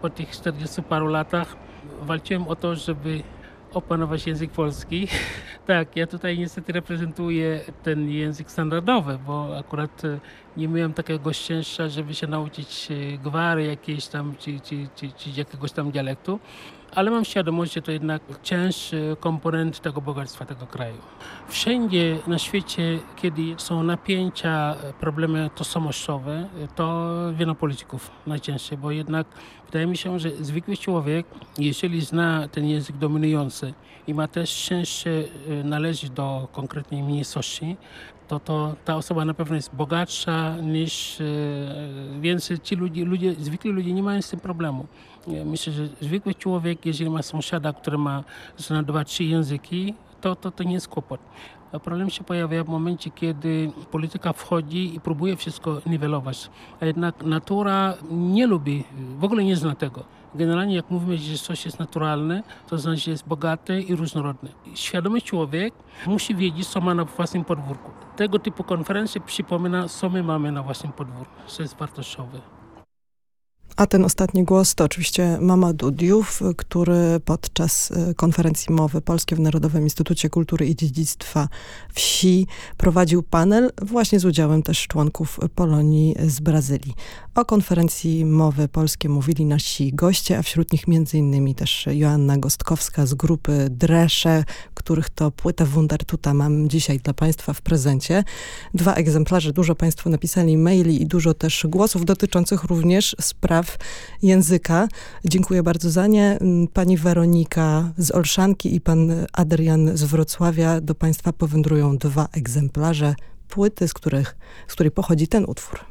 Speaker 11: po tych 40 paru latach walczyłem o to, żeby opanować język polski. tak, ja tutaj niestety reprezentuję ten język standardowy, bo akurat e, nie miałem takiego szczęścia, żeby się nauczyć e, gwary jakiejś tam, czy, czy, czy, czy jakiegoś tam dialektu. Ale mam świadomość, że to jednak cięższy komponent tego bogactwa tego kraju. Wszędzie na świecie, kiedy są napięcia, problemy tożsamościowe, to wina polityków najczęściej, bo jednak wydaje mi się, że zwykły człowiek, jeżeli zna ten język dominujący i ma też szczęście e, należeć do konkretnej mniejszości, to, to ta osoba na pewno jest bogatsza niż, e, więc ci ludzie, ludzie, zwykli ludzie nie mają z tym problemu. Myślę, że zwykły człowiek, jeżeli ma sąsiada, który ma zna dwa, trzy języki, to, to, to nie jest kłopot. Problem się pojawia w momencie, kiedy polityka wchodzi i próbuje wszystko niwelować. A jednak natura nie lubi, w ogóle nie zna tego. Generalnie jak mówimy, że coś jest naturalne, to znaczy, że jest bogate i różnorodne. Świadomy człowiek musi wiedzieć, co ma na własnym podwórku. Tego typu konferencje przypomina, co my mamy na własnym podwórku, co jest wartościowe.
Speaker 3: A ten ostatni głos to oczywiście Mama Dudiów, który podczas e, konferencji mowy polskiej w Narodowym Instytucie Kultury i Dziedzictwa Wsi prowadził panel właśnie z udziałem też członków Polonii z Brazylii. O konferencji mowy polskiej mówili nasi goście, a wśród nich m.in. też Joanna Gostkowska z grupy Dresze, których to płytę Wundertuta mam dzisiaj dla Państwa w prezencie. Dwa egzemplarze, dużo Państwo napisali maili i dużo też głosów dotyczących również spraw języka. Dziękuję bardzo za nie. Pani Weronika z Olszanki i pan Adrian z Wrocławia do Państwa powędrują dwa egzemplarze płyty, z, których, z której pochodzi ten utwór.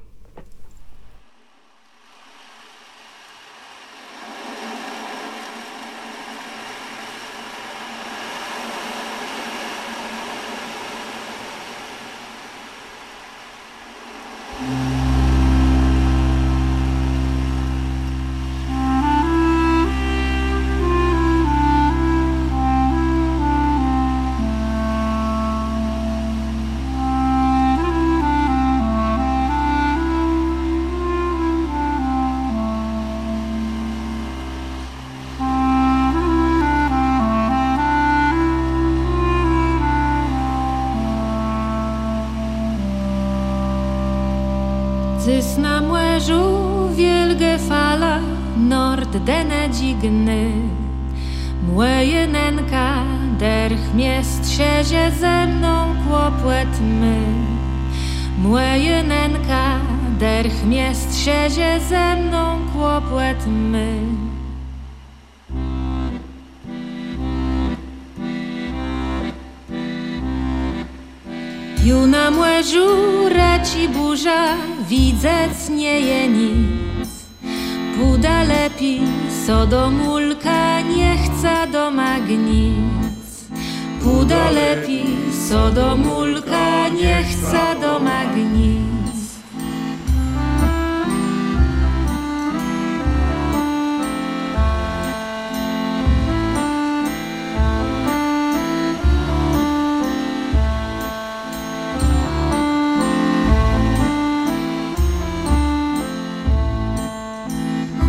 Speaker 12: Młejenenka, derch miest siezie ze mną kłopłet my. Młejenenka, derch miest siezie ze mną kłopłet my. Juna młeżu reci burza, widzec nie je Puda lepi, sodomulka nie chce do magnic. Puda lepi, sodomulka nie chce do magnic.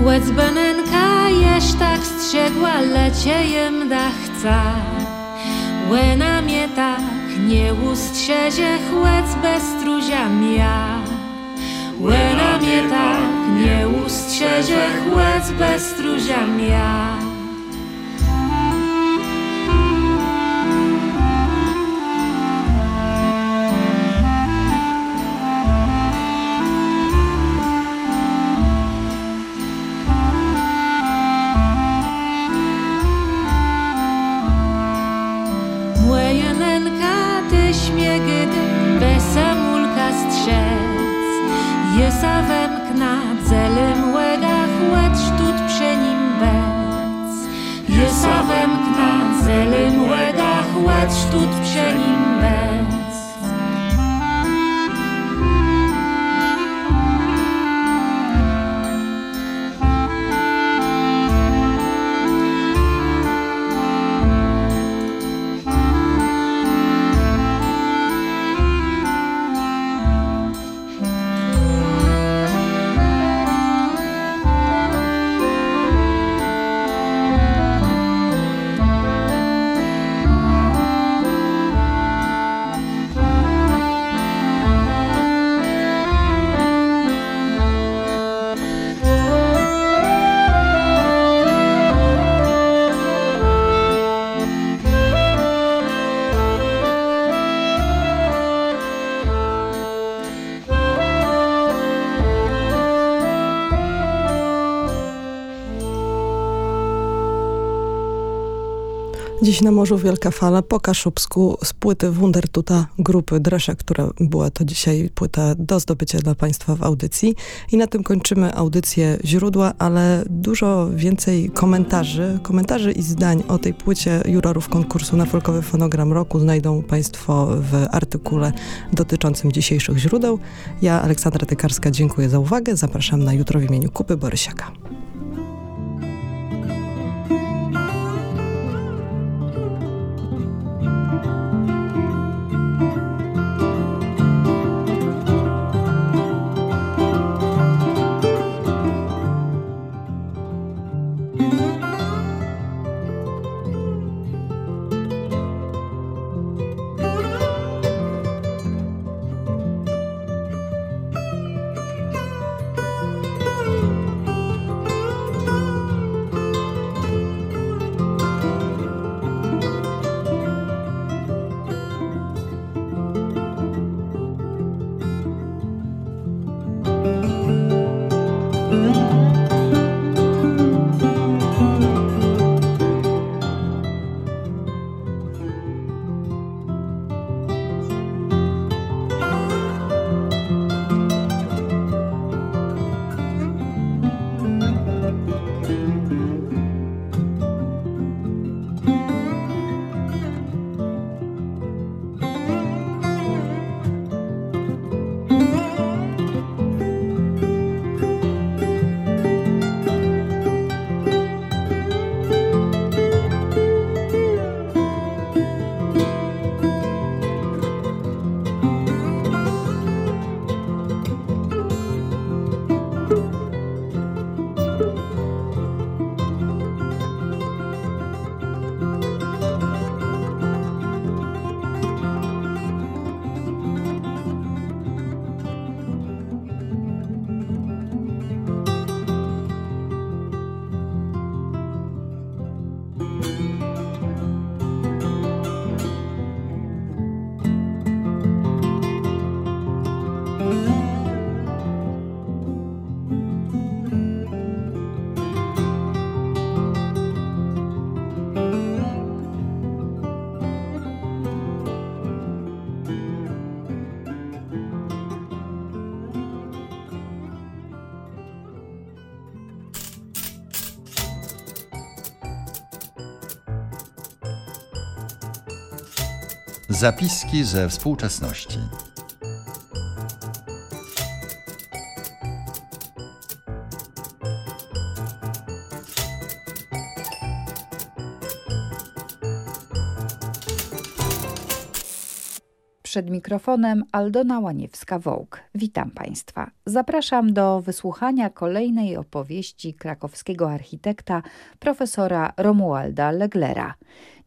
Speaker 12: Chłec benenka jeż tak strzegła, lecie jem dachca. Łena mnie tak nie ustrzezie, chłec bez struzia mia. Łena mnie tak nie ustrzezie, chłec bez struzia mia.
Speaker 3: Dziś na morzu Wielka Fala po Kaszubsku z płyty Wundertuta grupy Dresze, która była to dzisiaj płyta do zdobycia dla Państwa w audycji. I na tym kończymy audycję Źródła, ale dużo więcej komentarzy, komentarzy i zdań o tej płycie jurorów konkursu na folkowy fonogram roku znajdą Państwo w artykule dotyczącym dzisiejszych źródeł. Ja, Aleksandra Tykarska, dziękuję za uwagę. Zapraszam na jutro w imieniu Kupy Borysiaka.
Speaker 13: Zapiski ze współczesności.
Speaker 14: Przed mikrofonem Aldona Łaniewska-Wołk. Witam Państwa. Zapraszam do wysłuchania kolejnej opowieści krakowskiego architekta profesora Romualda Leglera.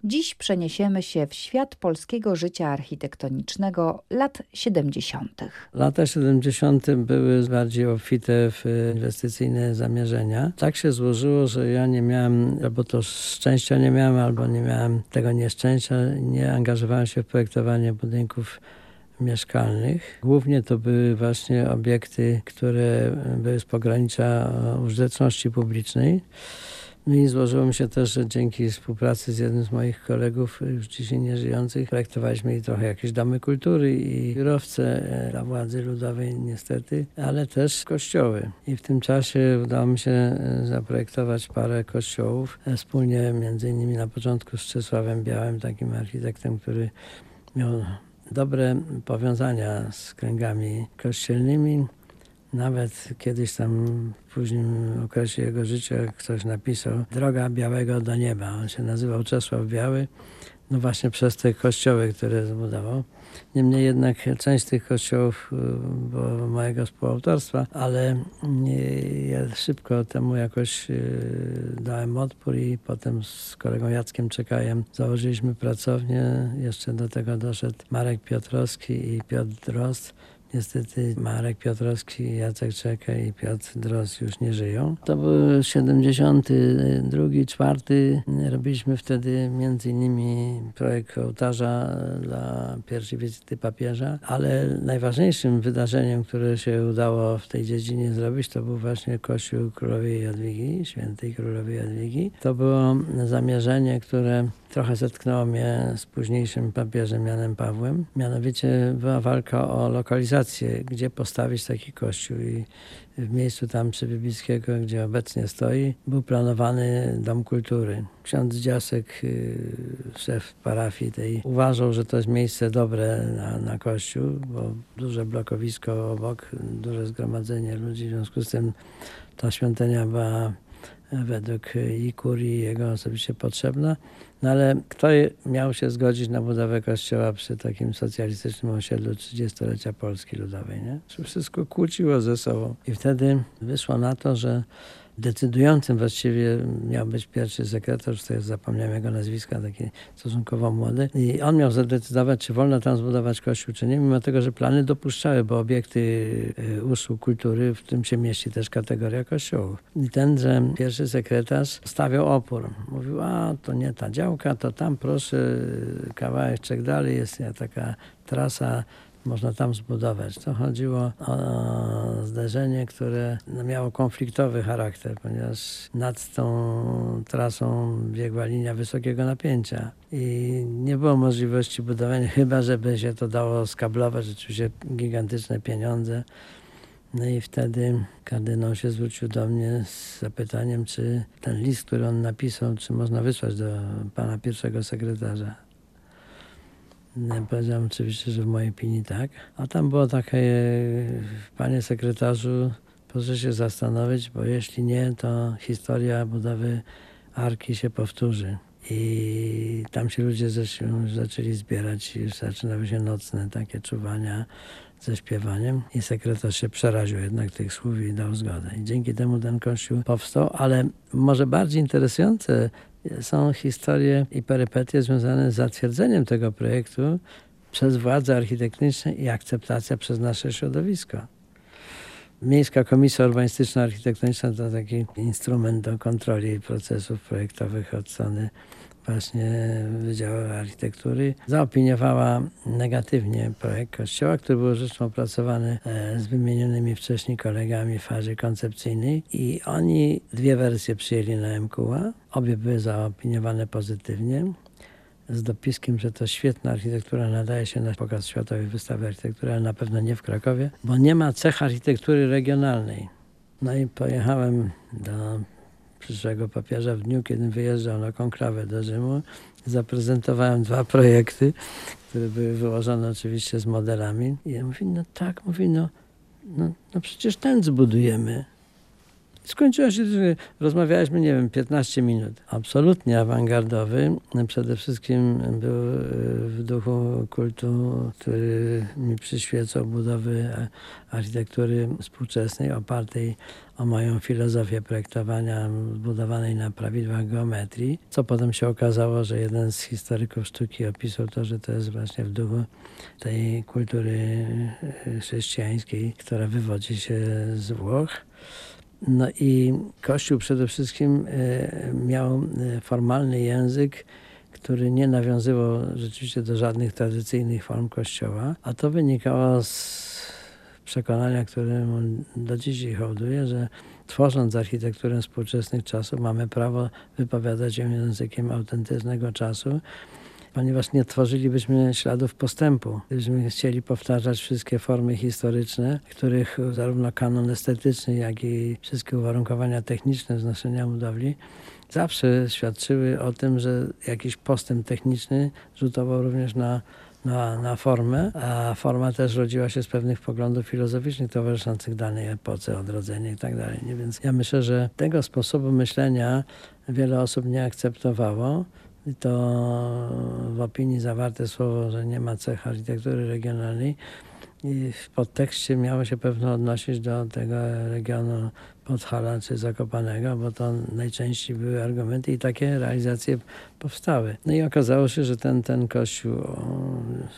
Speaker 14: Dziś przeniesiemy się w świat polskiego życia architektonicznego lat 70.
Speaker 15: Lata 70. były bardziej obfite w inwestycyjne zamierzenia. Tak się złożyło, że ja nie miałem, albo to szczęścia nie miałem, albo nie miałem tego nieszczęścia, nie angażowałem się w projektowanie budynków mieszkalnych. Głównie to były właśnie obiekty, które były z pogranicza użyteczności publicznej. No i złożyło mi się też, że dzięki współpracy z jednym z moich kolegów, już dzisiaj nieżyjących, projektowaliśmy i trochę jakieś domy kultury i biurowce dla władzy ludowej niestety, ale też kościoły. I w tym czasie udało mi się zaprojektować parę kościołów, wspólnie między innymi na początku z Czesławem Białym, takim architektem, który miał dobre powiązania z kręgami kościelnymi. Nawet kiedyś tam w późnym okresie jego życia ktoś napisał Droga Białego do nieba. On się nazywał Czesław Biały, no właśnie przez te kościoły, które zbudował. Niemniej jednak część tych kościołów była mojego współautorstwa, ale ja szybko temu jakoś dałem odpór i potem z kolegą Jackiem Czekajem założyliśmy pracownię. Jeszcze do tego doszedł Marek Piotrowski i Piotr Drozd. Niestety Marek Piotrowski, Jacek Czeka i Piotr Drozd już nie żyją. To był 72, 4. Robiliśmy wtedy między innymi projekt ołtarza dla pierwszej wizyty papieża, ale najważniejszym wydarzeniem, które się udało w tej dziedzinie zrobić, to był właśnie Kościół Królowej Jadwigi, świętej Królowej Jadwigi. To było zamierzenie, które trochę zetknęło mnie z późniejszym papieżem Janem Pawłem. Mianowicie była walka o lokalizację, gdzie postawić taki kościół i w miejscu tam przy Wybickiego, gdzie obecnie stoi, był planowany Dom Kultury. Ksiądz Dziasek, szef parafii tej, uważał, że to jest miejsce dobre na, na kościół, bo duże blokowisko obok, duże zgromadzenie ludzi, w związku z tym ta świątynia była według i kurii jego osobiście potrzebna. No ale kto miał się zgodzić na budowę kościoła przy takim socjalistycznym osiedlu 30-lecia Polski Ludowej, nie? Wszystko kłóciło ze sobą. I wtedy wyszło na to, że decydującym właściwie miał być pierwszy sekretarz, to jest, zapomniałem jego nazwiska, taki stosunkowo młody. I on miał zadecydować, czy wolno tam zbudować kościół, czy nie, mimo tego, że plany dopuszczały, bo obiekty usług kultury, w tym się mieści też kategoria kościołów. I tenże pierwszy sekretarz stawiał opór. Mówił, a to nie ta działka, to tam proszę, kawałek czek dalej jest taka trasa można tam zbudować. To chodziło o zdarzenie, które miało konfliktowy charakter, ponieważ nad tą trasą biegła linia wysokiego napięcia i nie było możliwości budowania, chyba żeby się to dało skablować, rzeczywiście gigantyczne pieniądze. No i wtedy kardynał się zwrócił do mnie z zapytaniem, czy ten list, który on napisał, czy można wysłać do pana pierwszego sekretarza. Ja powiedziałem oczywiście, że w mojej opinii tak. A tam było takie, panie sekretarzu, proszę się zastanowić, bo jeśli nie, to historia budowy Arki się powtórzy. I tam się ludzie zaczęli, zbierać, już zaczynały się nocne takie czuwania ze śpiewaniem i sekretarz się przeraził jednak tych słów i dał zgodę. I dzięki temu ten kościół powstał, ale może bardziej interesujące są historie i perypetie związane z zatwierdzeniem tego projektu przez władze architektoniczne i akceptacja przez nasze środowisko. Miejska Komisja Urbanistyczna Architektoniczna to taki instrument do kontroli procesów projektowych od strony właśnie Wydziału Architektury. Zaopiniowała negatywnie projekt kościoła, który był rzeczą opracowany z wymienionymi wcześniej kolegami w fazie koncepcyjnej i oni dwie wersje przyjęli na MQA. Obie były zaopiniowane pozytywnie z dopiskiem, że to świetna architektura, nadaje się na pokaz światowej wystawy architektury, ale na pewno nie w Krakowie, bo nie ma cech architektury regionalnej. No i pojechałem do przyszłego papieża w dniu, kiedy wyjeżdżał na konklawę do Rzymu. Zaprezentowałem dwa projekty, które były wyłożone oczywiście z modelami. I ja mówi, no tak, mówi, no, no, no przecież ten zbudujemy. Skończyło się, że rozmawialiśmy, nie wiem, 15 minut. Absolutnie awangardowy. Przede wszystkim był w duchu kultu, który mi przyświecał budowy architektury współczesnej, opartej o moją filozofię projektowania, zbudowanej na prawidłach geometrii. Co potem się okazało, że jeden z historyków sztuki opisał to, że to jest właśnie w duchu tej kultury chrześcijańskiej, która wywodzi się z Włoch. No i Kościół przede wszystkim e, miał e, formalny język, który nie nawiązywał rzeczywiście do żadnych tradycyjnych form Kościoła, a to wynikało z przekonania, któremu do dzisiaj hołduję, że tworząc architekturę współczesnych czasów mamy prawo wypowiadać ją językiem autentycznego czasu, ponieważ nie tworzylibyśmy śladów postępu. Gdybyśmy chcieli powtarzać wszystkie formy historyczne, których zarówno kanon estetyczny, jak i wszystkie uwarunkowania techniczne wznoszenia budowli zawsze świadczyły o tym, że jakiś postęp techniczny rzutował również na na, na formę, a forma też rodziła się z pewnych poglądów filozoficznych towarzyszących danej epoce, odrodzenia i tak dalej. Więc ja myślę, że tego sposobu myślenia wiele osób nie akceptowało to w opinii zawarte słowo, że nie ma cech architektury regionalnej i w podtekście miało się pewno odnosić do tego regionu Podhala czy Zakopanego, bo to najczęściej były argumenty i takie realizacje powstały. No i okazało się, że ten, ten kościół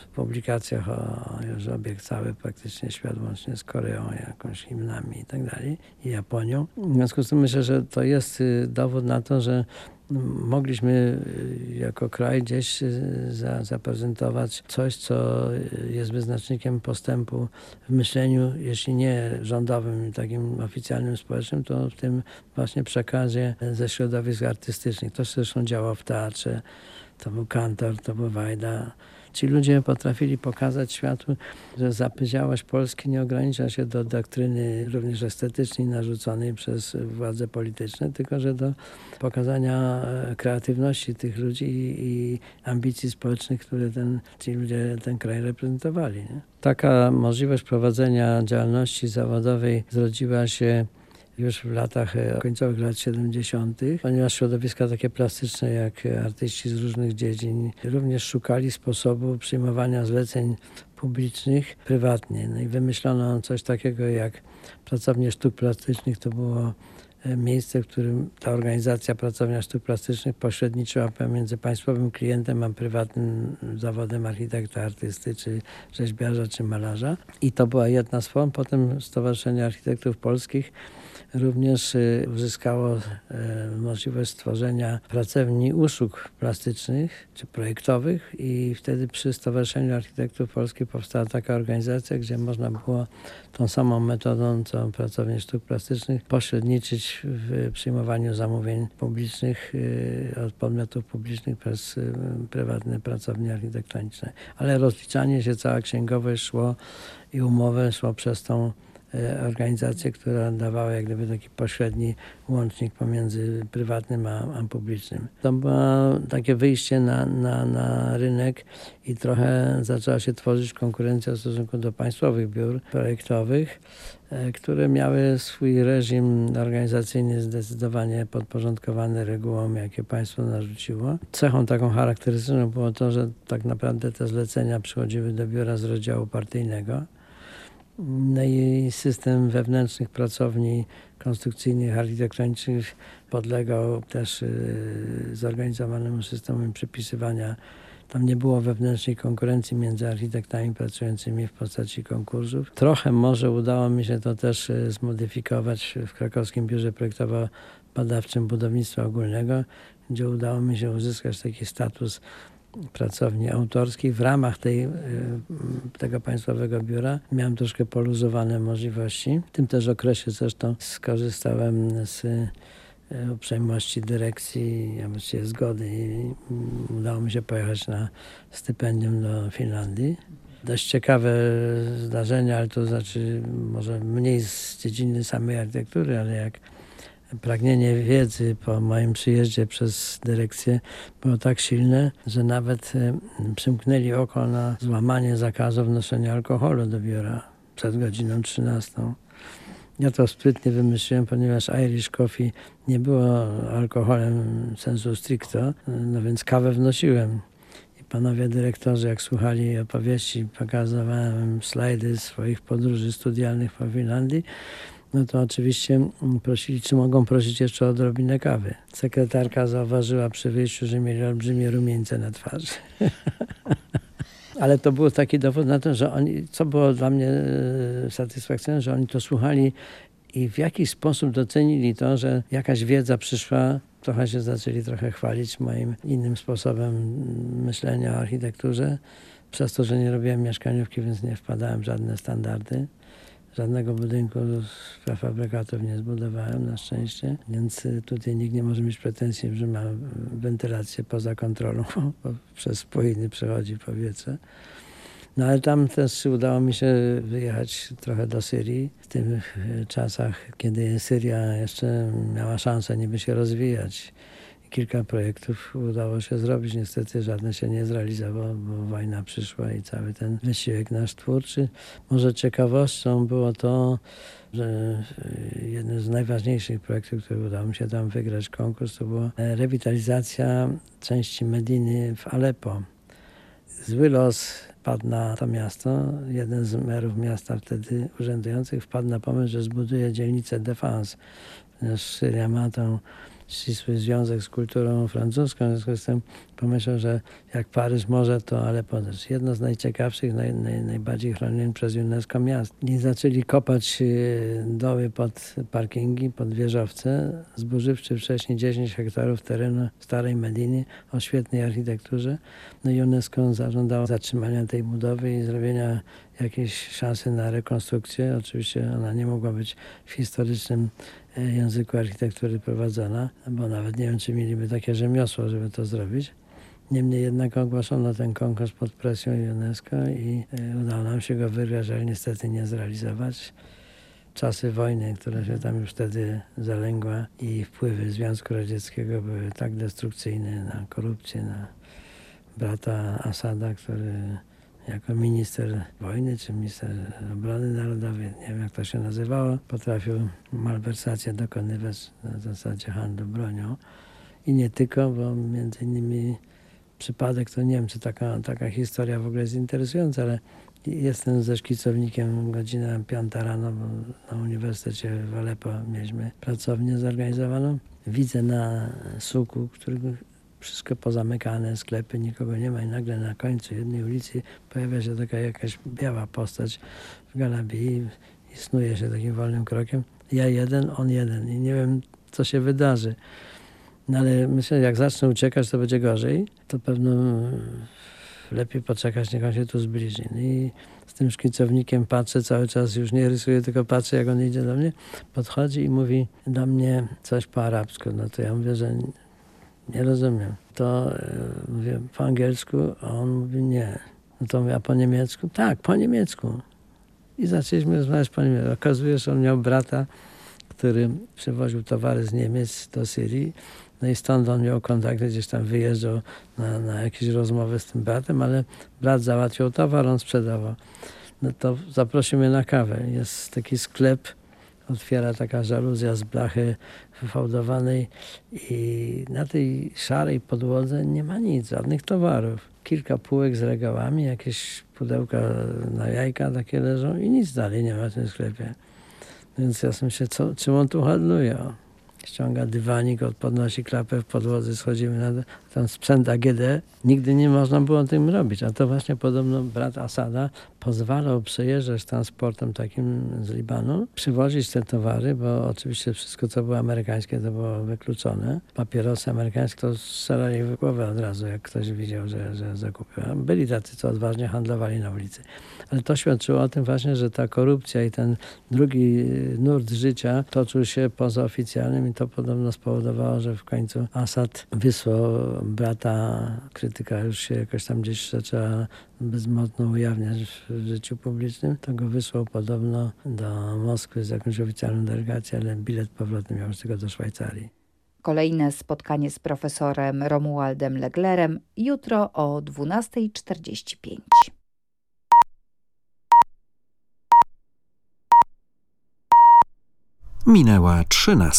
Speaker 15: w publikacjach o, już obiekt cały praktycznie świat łącznie z Koreą, jakąś himnami i tak dalej, i Japonią. W związku z tym myślę, że to jest y, dowód na to, że mogliśmy y, jako kraj gdzieś y, za, zaprezentować coś, co jest wyznacznikiem postępu w myśleniu, jeśli nie rządowym, takim oficjalnym, społecznym, to w tym właśnie przekazie ze środowisk artystycznych. To zresztą działo w teatrze, to był Kantor, to był Wajda, Ci ludzie potrafili pokazać światu, że zapyziałość Polski nie ogranicza się do doktryny również estetycznej narzuconej przez władze polityczne, tylko że do pokazania e, kreatywności tych ludzi i ambicji społecznych, które ten, ci ludzie ten kraj reprezentowali. Nie? Taka możliwość prowadzenia działalności zawodowej zrodziła się już w latach e, końcowych lat 70., ponieważ środowiska takie plastyczne jak artyści z różnych dziedzin również szukali sposobu przyjmowania zleceń publicznych prywatnie. No i wymyślono coś takiego jak pracownie sztuk plastycznych. To było e, miejsce, w którym ta organizacja Pracownia Sztuk Plastycznych pośredniczyła pomiędzy państwowym klientem a prywatnym zawodem architekta, artysty, czy rzeźbiarza, czy malarza. I to była jedna z form. Potem Stowarzyszenie Architektów Polskich również y, uzyskało e, możliwość stworzenia pracowni usług plastycznych czy projektowych i wtedy przy Stowarzyszeniu Architektów Polskich powstała taka organizacja, gdzie można było tą samą metodą, co pracownie sztuk plastycznych, pośredniczyć w przyjmowaniu zamówień publicznych y, od podmiotów publicznych przez y, prywatne pracownie architektoniczne. Ale rozliczanie się, cała księgowość szło i umowę szło przez tą organizację, która dawała jak gdyby taki pośredni łącznik pomiędzy prywatnym a, a publicznym. To było takie wyjście na, na, na rynek i trochę zaczęła się tworzyć konkurencja w stosunku do państwowych biur projektowych, e, które miały swój reżim organizacyjny zdecydowanie podporządkowany regułom, jakie państwo narzuciło. Cechą taką charakterystyczną było to, że tak naprawdę te zlecenia przychodziły do biura z rozdziału partyjnego no i system wewnętrznych pracowni konstrukcyjnych, architektonicznych podlegał też y, zorganizowanemu systemowi przypisywania. Tam nie było wewnętrznej konkurencji między architektami pracującymi w postaci konkursów. Trochę może udało mi się to też y, zmodyfikować w krakowskim biurze projektowo-badawczym budownictwa ogólnego, gdzie udało mi się uzyskać taki status pracowni autorskich. W ramach tej, y, tego państwowego biura miałem troszkę poluzowane możliwości. W tym też okresie zresztą skorzystałem z y, uprzejmości dyrekcji, a właściwie zgody i udało mi się pojechać na stypendium do Finlandii. Dość ciekawe zdarzenia, ale to znaczy może mniej z dziedziny samej architektury, ale jak pragnienie wiedzy po moim przyjeździe przez dyrekcję było tak silne, że nawet e, przymknęli oko na złamanie zakazu wnoszenia alkoholu do biura przed godziną 13. Ja to sprytnie wymyśliłem, ponieważ Irish Coffee nie było alkoholem sensu stricto, no więc kawę wnosiłem. I panowie dyrektorzy, jak słuchali opowieści, pokazywałem slajdy swoich podróży studialnych po Finlandii, no to oczywiście prosili, czy mogą prosić jeszcze o odrobinę kawy. Sekretarka zauważyła przy wyjściu, że mieli olbrzymie rumieńce na twarzy. Ale to był taki dowód na to, że oni, co było dla mnie e, satysfakcjonujące, że oni to słuchali i w jakiś sposób docenili to, że jakaś wiedza przyszła, trochę się zaczęli trochę chwalić moim innym sposobem myślenia o architekturze. Przez to, że nie robiłem mieszkaniówki, więc nie wpadałem w żadne standardy. Żadnego budynku z prefabrykatów nie zbudowałem na szczęście, więc y, tutaj nikt nie może mieć pretensji, że ma wentylację poza kontrolą, bo przez płyny przechodzi powietrze. No ale tam też udało mi się wyjechać trochę do Syrii w tych y, czasach, kiedy Syria jeszcze miała szansę niby się rozwijać kilka projektów udało się zrobić. Niestety żadne się nie zrealizowało, bo wojna przyszła i cały ten wysiłek nasz twórczy. Może ciekawością było to, że jeden z najważniejszych projektów, który udało mi się tam wygrać konkurs, to była rewitalizacja części Mediny w Aleppo. Zły los padł na to miasto. Jeden z merów miasta wtedy urzędujących wpadł na pomysł, że zbuduje dzielnicę Defense. Syria ma tą ścisły związek z kulturą francuską, w związku z tym pomyślał, że jak Paryż może, to ale też. Jedno z najciekawszych, naj, naj, najbardziej chronionych przez UNESCO miast. I zaczęli kopać e, doły pod parkingi, pod wieżowce, zburzywszy wcześniej 10 hektarów terenu starej Mediny o świetnej architekturze. No i UNESCO zażądało zatrzymania tej budowy i zrobienia jakiejś szansy na rekonstrukcję. Oczywiście ona nie mogła być w historycznym języku architektury prowadzona, bo nawet nie wiem, czy mieliby takie rzemiosło, żeby to zrobić. Niemniej jednak ogłoszono ten konkurs pod presją UNESCO i e, udało nam się go wygrać, ale niestety nie zrealizować. Czasy wojny, która się tam już wtedy zalęgła i wpływy Związku Radzieckiego były tak destrukcyjne na korupcję, na brata Asada, który jako minister wojny czy minister obrony narodowej, nie wiem jak to się nazywało, potrafił malwersacje dokonywać na zasadzie handlu bronią. I nie tylko, bo między innymi przypadek, to nie wiem, czy taka, taka historia w ogóle jest interesująca, ale jestem ze szkicownikiem godzina piąta rano, bo na Uniwersytecie w Aleppo mieliśmy pracownię zorganizowaną. Widzę na suku, którego wszystko pozamykane, sklepy, nikogo nie ma i nagle na końcu jednej ulicy pojawia się taka jakaś biała postać w galabii i snuje się takim wolnym krokiem. Ja jeden, on jeden i nie wiem, co się wydarzy. No ale myślę, jak zacznę uciekać, to będzie gorzej. To pewno lepiej poczekać, niech on się tu zbliży. No I z tym szkicownikiem patrzę cały czas, już nie rysuję, tylko patrzę, jak on idzie do mnie. Podchodzi i mówi do mnie coś po arabsku. No to ja mówię, że nie rozumiem. To e, mówię po angielsku, a on mówi nie. No to mówię, a po niemiecku? Tak, po niemiecku. I zaczęliśmy rozmawiać po niemiecku. Okazuje się, że on miał brata, który przywoził towary z Niemiec do Syrii. No i stąd on miał kontakty, gdzieś tam wyjeżdżał na, na jakieś rozmowy z tym bratem, ale brat załatwiał towar, on sprzedawał. No to zaprosił mnie na kawę. Jest taki sklep otwiera taka żaluzja z blachy wyfałdowanej i na tej szarej podłodze nie ma nic, żadnych towarów. Kilka półek z regałami, jakieś pudełka na jajka takie leżą i nic dalej nie ma w tym sklepie. Więc ja myślę, co, czym on tu handluje? ściąga dywanik, podnosi klapę w podłodze, schodzimy na ten sprzęt AGD. Nigdy nie można było tym robić, a to właśnie podobno brat Asada pozwalał przejeżdżać transportem takim z Libanu, przywozić te towary, bo oczywiście wszystko, co było amerykańskie, to było wykluczone. Papierosy amerykańskie to strzelali w głowę od razu, jak ktoś widział, że, że zakupił. Byli tacy, co odważnie handlowali na ulicy. Ale to świadczyło o tym właśnie, że ta korupcja i ten drugi nurt życia toczył się poza oficjalnym i to podobno spowodowało, że w końcu Assad wysłał brata, krytyka już się jakoś tam gdzieś zaczęła bezmocno ujawniać w życiu publicznym, to go wysłał podobno do Moskwy z jakąś oficjalną delegacją, ale bilet powrotny miał tylko do Szwajcarii.
Speaker 14: Kolejne spotkanie z profesorem Romualdem Leglerem jutro o 12.45.
Speaker 2: Minęła 13.